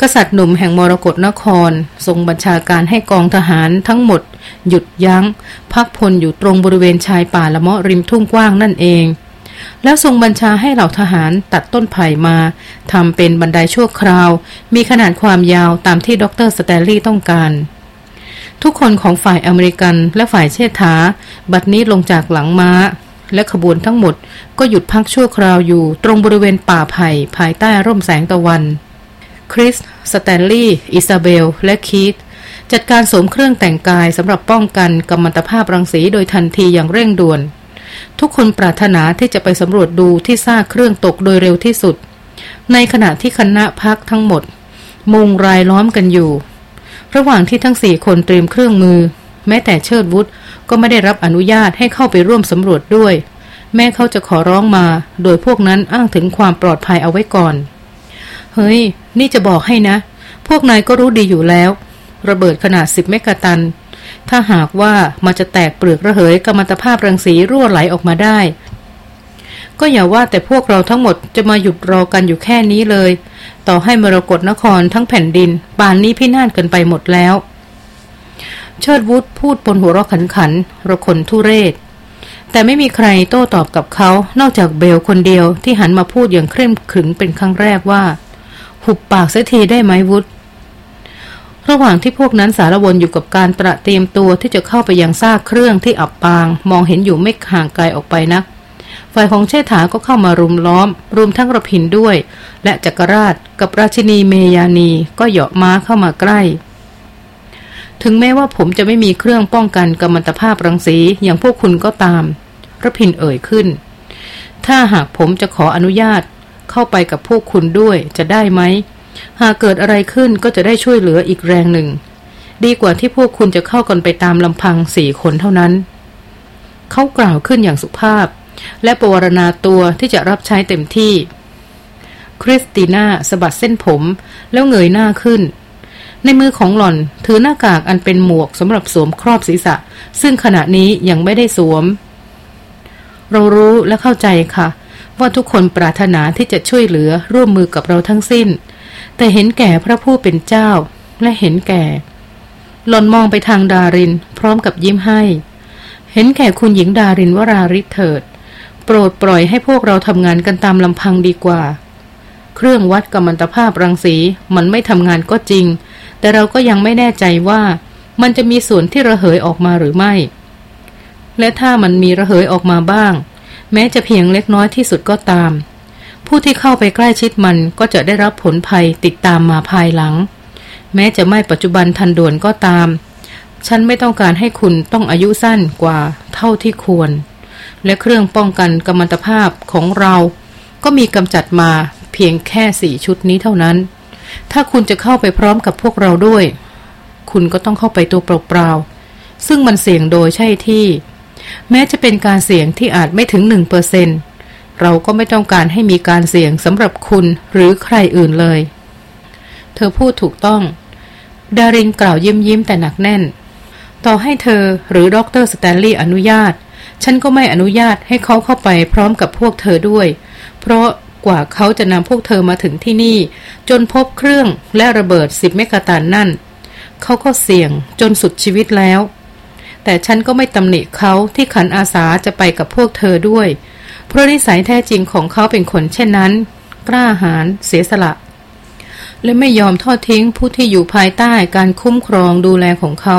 กษัตริย์หนุ่มแห่งมรกรนคร ทรงบัญชาการให้กองทหารทั้งหมด หยุดยัง้ง พักพลอยู่ตรงบริเวณชายป่าละเมาะริมทุ่งกว้างนั่นเองแล้วทรงบัญชาให้เหล่าทหารตัดต้นไผ่มาทำเป็นบันไดชั่วคราว มีขนาดความยาวตามที่ดรสแตลลี่ต้องการ ทุกคนของฝ่ายอเมริกันและฝ่ายเชษฐา บัดนี้ลงจากหลังม้า และขบวนทั้งหมดก็หยุดพักชั่วคราวอยู่ตรงบริเวณป่าไผ่ภายใต้ร่มแสงตะวันคริส สแตนลีย์ อิซาเบล และคีตจัดการสวมเครื่องแต่งกายสำหรับป้องกันกัมมันตภาพรังสีโดยทันทีอย่างเร่งด่วน ทุกคนปรารถนาที่จะไปสำรวจดูที่ซากเครื่องตกโดยเร็วที่สุด ในขณะที่คณะพักทั้งหมด มุงรายล้อมกันอยู่ ระหว่างที่ทั้งสี่คนเตรียมเครื่องมือ แม้แต่เชิดวุฒก็ไม่ได้รับอนุญาตให้เข้าไปร่วมสำรวจด้วย แม้เขาจะขอร้องมา โดยพวกนั้นอ้างถึงความปลอดภัยเอาไว้ก่อน เฮ้ย นี่จะบอกให้นะ พวกนายก็รู้ดีอยู่แล้ว ระเบิดขนาดสิบเมกะตัน ถ้าหากว่ามันจะแตกเปลือกระเหยกัมมันตภาพรังสีรั่วไหลออกมาได้ ก็อย่าว่าแต่พวกเราทั้งหมดจะมาหยุดรอกันอยู่แค่นี้เลย ต่อให้มรกรนครทั้งแผ่นดินป่านนี้พินาศเกินไปหมดแล้ว เชิดวุฒพูดปนหัวเราะขันขันระคนทุเรศ แต่ไม่มีใครโต้ตอบกับเขานอกจากเบลคนเดียวที่หันมาพูดอย่างเคร่งขรึมเป็นครั้งแรกว่า หุบปากเสียทีได้ไหมวุฒระหว่างที่พวกนั้นสารวนอยู่กับการตระเตรียมตัวที่จะเข้าไปยังซากเครื่องที่อับปาง มองเห็นอยู่ไม่ห่างไกลออกไปนัก ฝ่ายของเชษฐาก็เข้ามารุมล้อมรวมทั้งระพินด้วย และจักรราชกับราชินีเมยานีก็เหาะม้าเข้ามาใกล้ ถึงแม้ว่าผมจะไม่มีเครื่องป้องกันกัมมันตภาพรังสีอย่างพวกคุณก็ตามระพินเอ่ยขึ้น ถ้าหากผมจะขออนุญาตเข้าไปกับพวกคุณด้วยจะได้ไหม หากเกิดอะไรขึ้นก็จะได้ช่วยเหลืออีกแรงหนึ่ง ดีกว่าที่พวกคุณจะเข้ากันไปตามลำพังสี่คนเท่านั้น เขากล่าวขึ้นอย่างสุภาพ และปวารณาตัวที่จะรับใช้เต็มที่ คริสติน่าสะบัดเส้นผม แล้วเงยหน้าขึ้น ในมือของหล่อนถือหน้ากากอันเป็นหมวกสำหรับสวมครอบศีรษะ ซึ่งขณะนี้ยังไม่ได้สวม เรารู้และเข้าใจค่ะ ว่าทุกคนปรารถนาที่จะช่วยเหลือร่วมมือกับเราทั้งสิ้น แต่เห็นแก่พระผู้เป็นเจ้า และเห็นแก่ หล่อนมองไปทางดาริน พร้อมกับยิ้มให้ เห็นแก่คุณหญิงดารินวราริเถิด โปรดปล่อยให้พวกเราทำงานกันตามลำพังดีกว่า เครื่องวัดกัมมันตภาพรังสีมันไม่ทำงานก็จริง แต่เราก็ยังไม่แน่ใจว่า มันจะมีส่วนที่ระเหยออกมาหรือไม่ และถ้ามันมีระเหยออกมาบ้าง แม้จะเพียงเล็กน้อยที่สุดก็ตาม ผู้ที่เข้าไปใกล้ชิดมันก็จะได้รับผลภัยติดตามมาภายหลัง แม้จะไม่ปัจจุบันทันด่วนก็ตาม ฉันไม่ต้องการให้คุณต้องอายุสั้นกว่าเท่าที่ควร และเครื่องป้องกันกัมมันตภาพของเราก็มีกำจัดมาเพียงแค่สี่ชุดนี้เท่านั้น ถ้าคุณจะเข้าไปพร้อมกับพวกเราด้วย คุณก็ต้องเข้าไปตัวเปล่าๆ ซึ่งมันเสี่ยงโดยใช่ที่ แม้จะเป็นการเสี่ยงที่อาจไม่ถึงหนึ่งเปอร์เซนเราก็ไม่ต้องการให้มีการเสี่ยงสำหรับคุณหรือใครอื่นเลย เธอพูดถูกต้อง ดารินกล่าวยิ้มยิ้มแต่หนักแน่น ต่อให้เธอหรือดรสแตนลีย์อนุญาต ฉันก็ไม่อนุญาตให้เขาเข้าไปพร้อมกับพวกเธอด้วย เพราะกว่าเขาจะนำพวกเธอมาถึงที่นี่ จนพบเครื่องและระเบิดสิบเมกะตันนั่น เขาก็เสี่ยงจนสุดชีวิตแล้ว แต่ฉันก็ไม่ตำหนิเขาที่ขันอาสาจะไปกับพวกเธอด้วย เพเพราะนิสัยแท้จริงของเขาเป็นคนเช่นนั้น กล้าหาญเสียสละ และไม่ยอมทอดทิ้งผู้ที่อยู่ภายใต้การคุ้มครองดูแลของเขา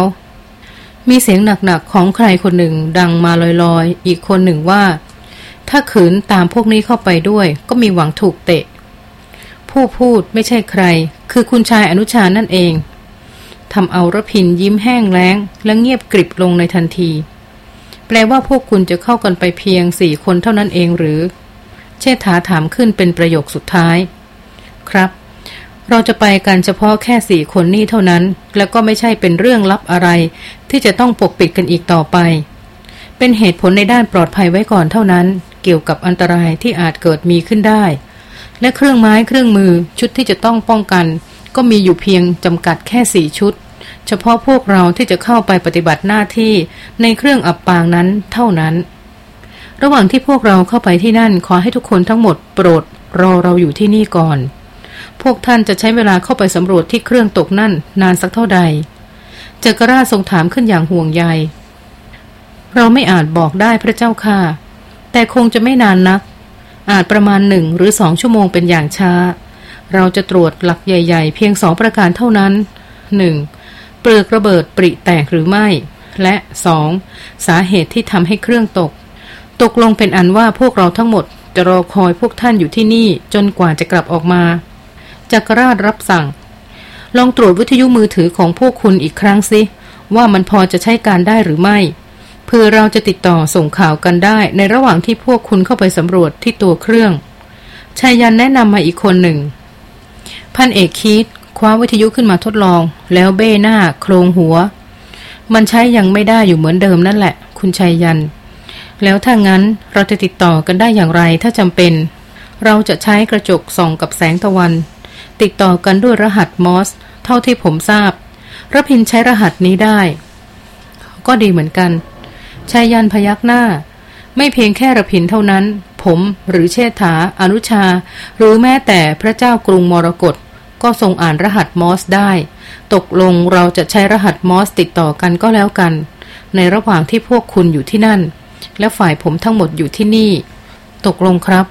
มีเสียงหนักๆของใครคนหนึ่งดังมาลอยๆ อีกคนหนึ่งว่า ถ้าขืนตามพวกนี้เข้าไปด้วย ก็มีหวังถูกเตะ ผู้พูดไม่ใช่ใคร คือคุณชายอนุชานั่นเองทำเอาระพินยิ้มแห้งแล้ง และเงียบกริบลงในทันที แปลว่าพวกคุณจะเข้ากันไปเพียงสี่คนเท่านั้นเองหรือ เชษฐาถามขึ้นเป็นประโยคสุดท้าย ครับ เราจะไปกันเฉพาะแค่สี่คนนี้เท่านั้น แล้วก็ไม่ใช่เป็นเรื่องลับอะไร ที่จะต้องปกปิดกันอีกต่อไป เป็นเหตุผลในด้านปลอดภัยไว้ก่อนเท่านั้น เกี่ยวกับอันตรายที่อาจเกิดมีขึ้นได้ และเครื่องไม้เครื่องมือชุดที่จะต้องป้องกัน ก็มีอยู่เพียงจำกัดแค่สี่ชุด เฉพาะพวกเราที่จะเข้าไปปฏิบัติหน้าที่ในเครื่องอับปางนั้นเท่านั้น ระหว่างที่พวกเราเข้าไปที่นั่นขอให้ทุกคนทั้งหมดโปรดรอเราอยู่ที่นี่ก่อน พวกท่านจะใช้เวลาเข้าไปสำรวจที่เครื่องตกนั่น นานสักเท่าใด เจกราทรงถามขึ้นอย่างห่วงใย เราไม่อาจบอกได้พระเจ้าค่ะ แต่คงจะไม่นานนัก อาจประมาณหนึ่งหรือสองชั่วโมงเป็นอย่างช้า เราจะตรวจหลักใหญ่ ๆ เพียงสองประการเท่านั้นหนึ่งเปลือกระเบิดปริแตกหรือไม่ และสองสาเหตุที่ทำให้เครื่องตก ตกลงเป็นอันว่าพวกเราทั้งหมดจะรอคอยพวกท่านอยู่ที่นี่จนกว่าจะกลับออกมา จักรราชรับสั่ง ลองตรวจวิทยุมือถือของพวกคุณอีกครั้งสิ ว่ามันพอจะใช้การได้หรือไม่เพื่อเราจะติดต่อส่งข่าวกันได้ในระหว่างที่พวกคุณเข้าไปสำรวจที่ตัวเครื่องชายยันแนะนำมาอีกคนหนึ่ง พันเอกคิดคว้าวิทยุขึ้นมาทดลอง แล้วเบ้หน้า โครงหัว มันใช้ยังไม่ได้อยู่เหมือนเดิมนั่นแหละ คุณชัยยัน แล้วถ้างั้นเราจะติดต่อกันได้อย่างไรถ้าจำเป็น เราจะใช้กระจกส่องกับแสงตะวัน ติดต่อกันด้วยรหัสมอส เท่าที่ผมทราบระพินใช้รหัสนี้ได้ ก็ดีเหมือนกันชายยันพยักหน้า ไม่เพียงแค่ระพินเท่านั้น ผมหรือเชษฐา อนุชา หรือแม้แต่พระเจ้ากรุงมรกตก็ทรงอ่านรหัสมอสได้ ตกลงเราจะใช้รหัสมอสติดต่อกันก็แล้วกัน ในระหว่างที่พวกคุณอยู่ที่นั่น และฝ่ายผมทั้งหมดอยู่ที่นี่ ตกลงครับ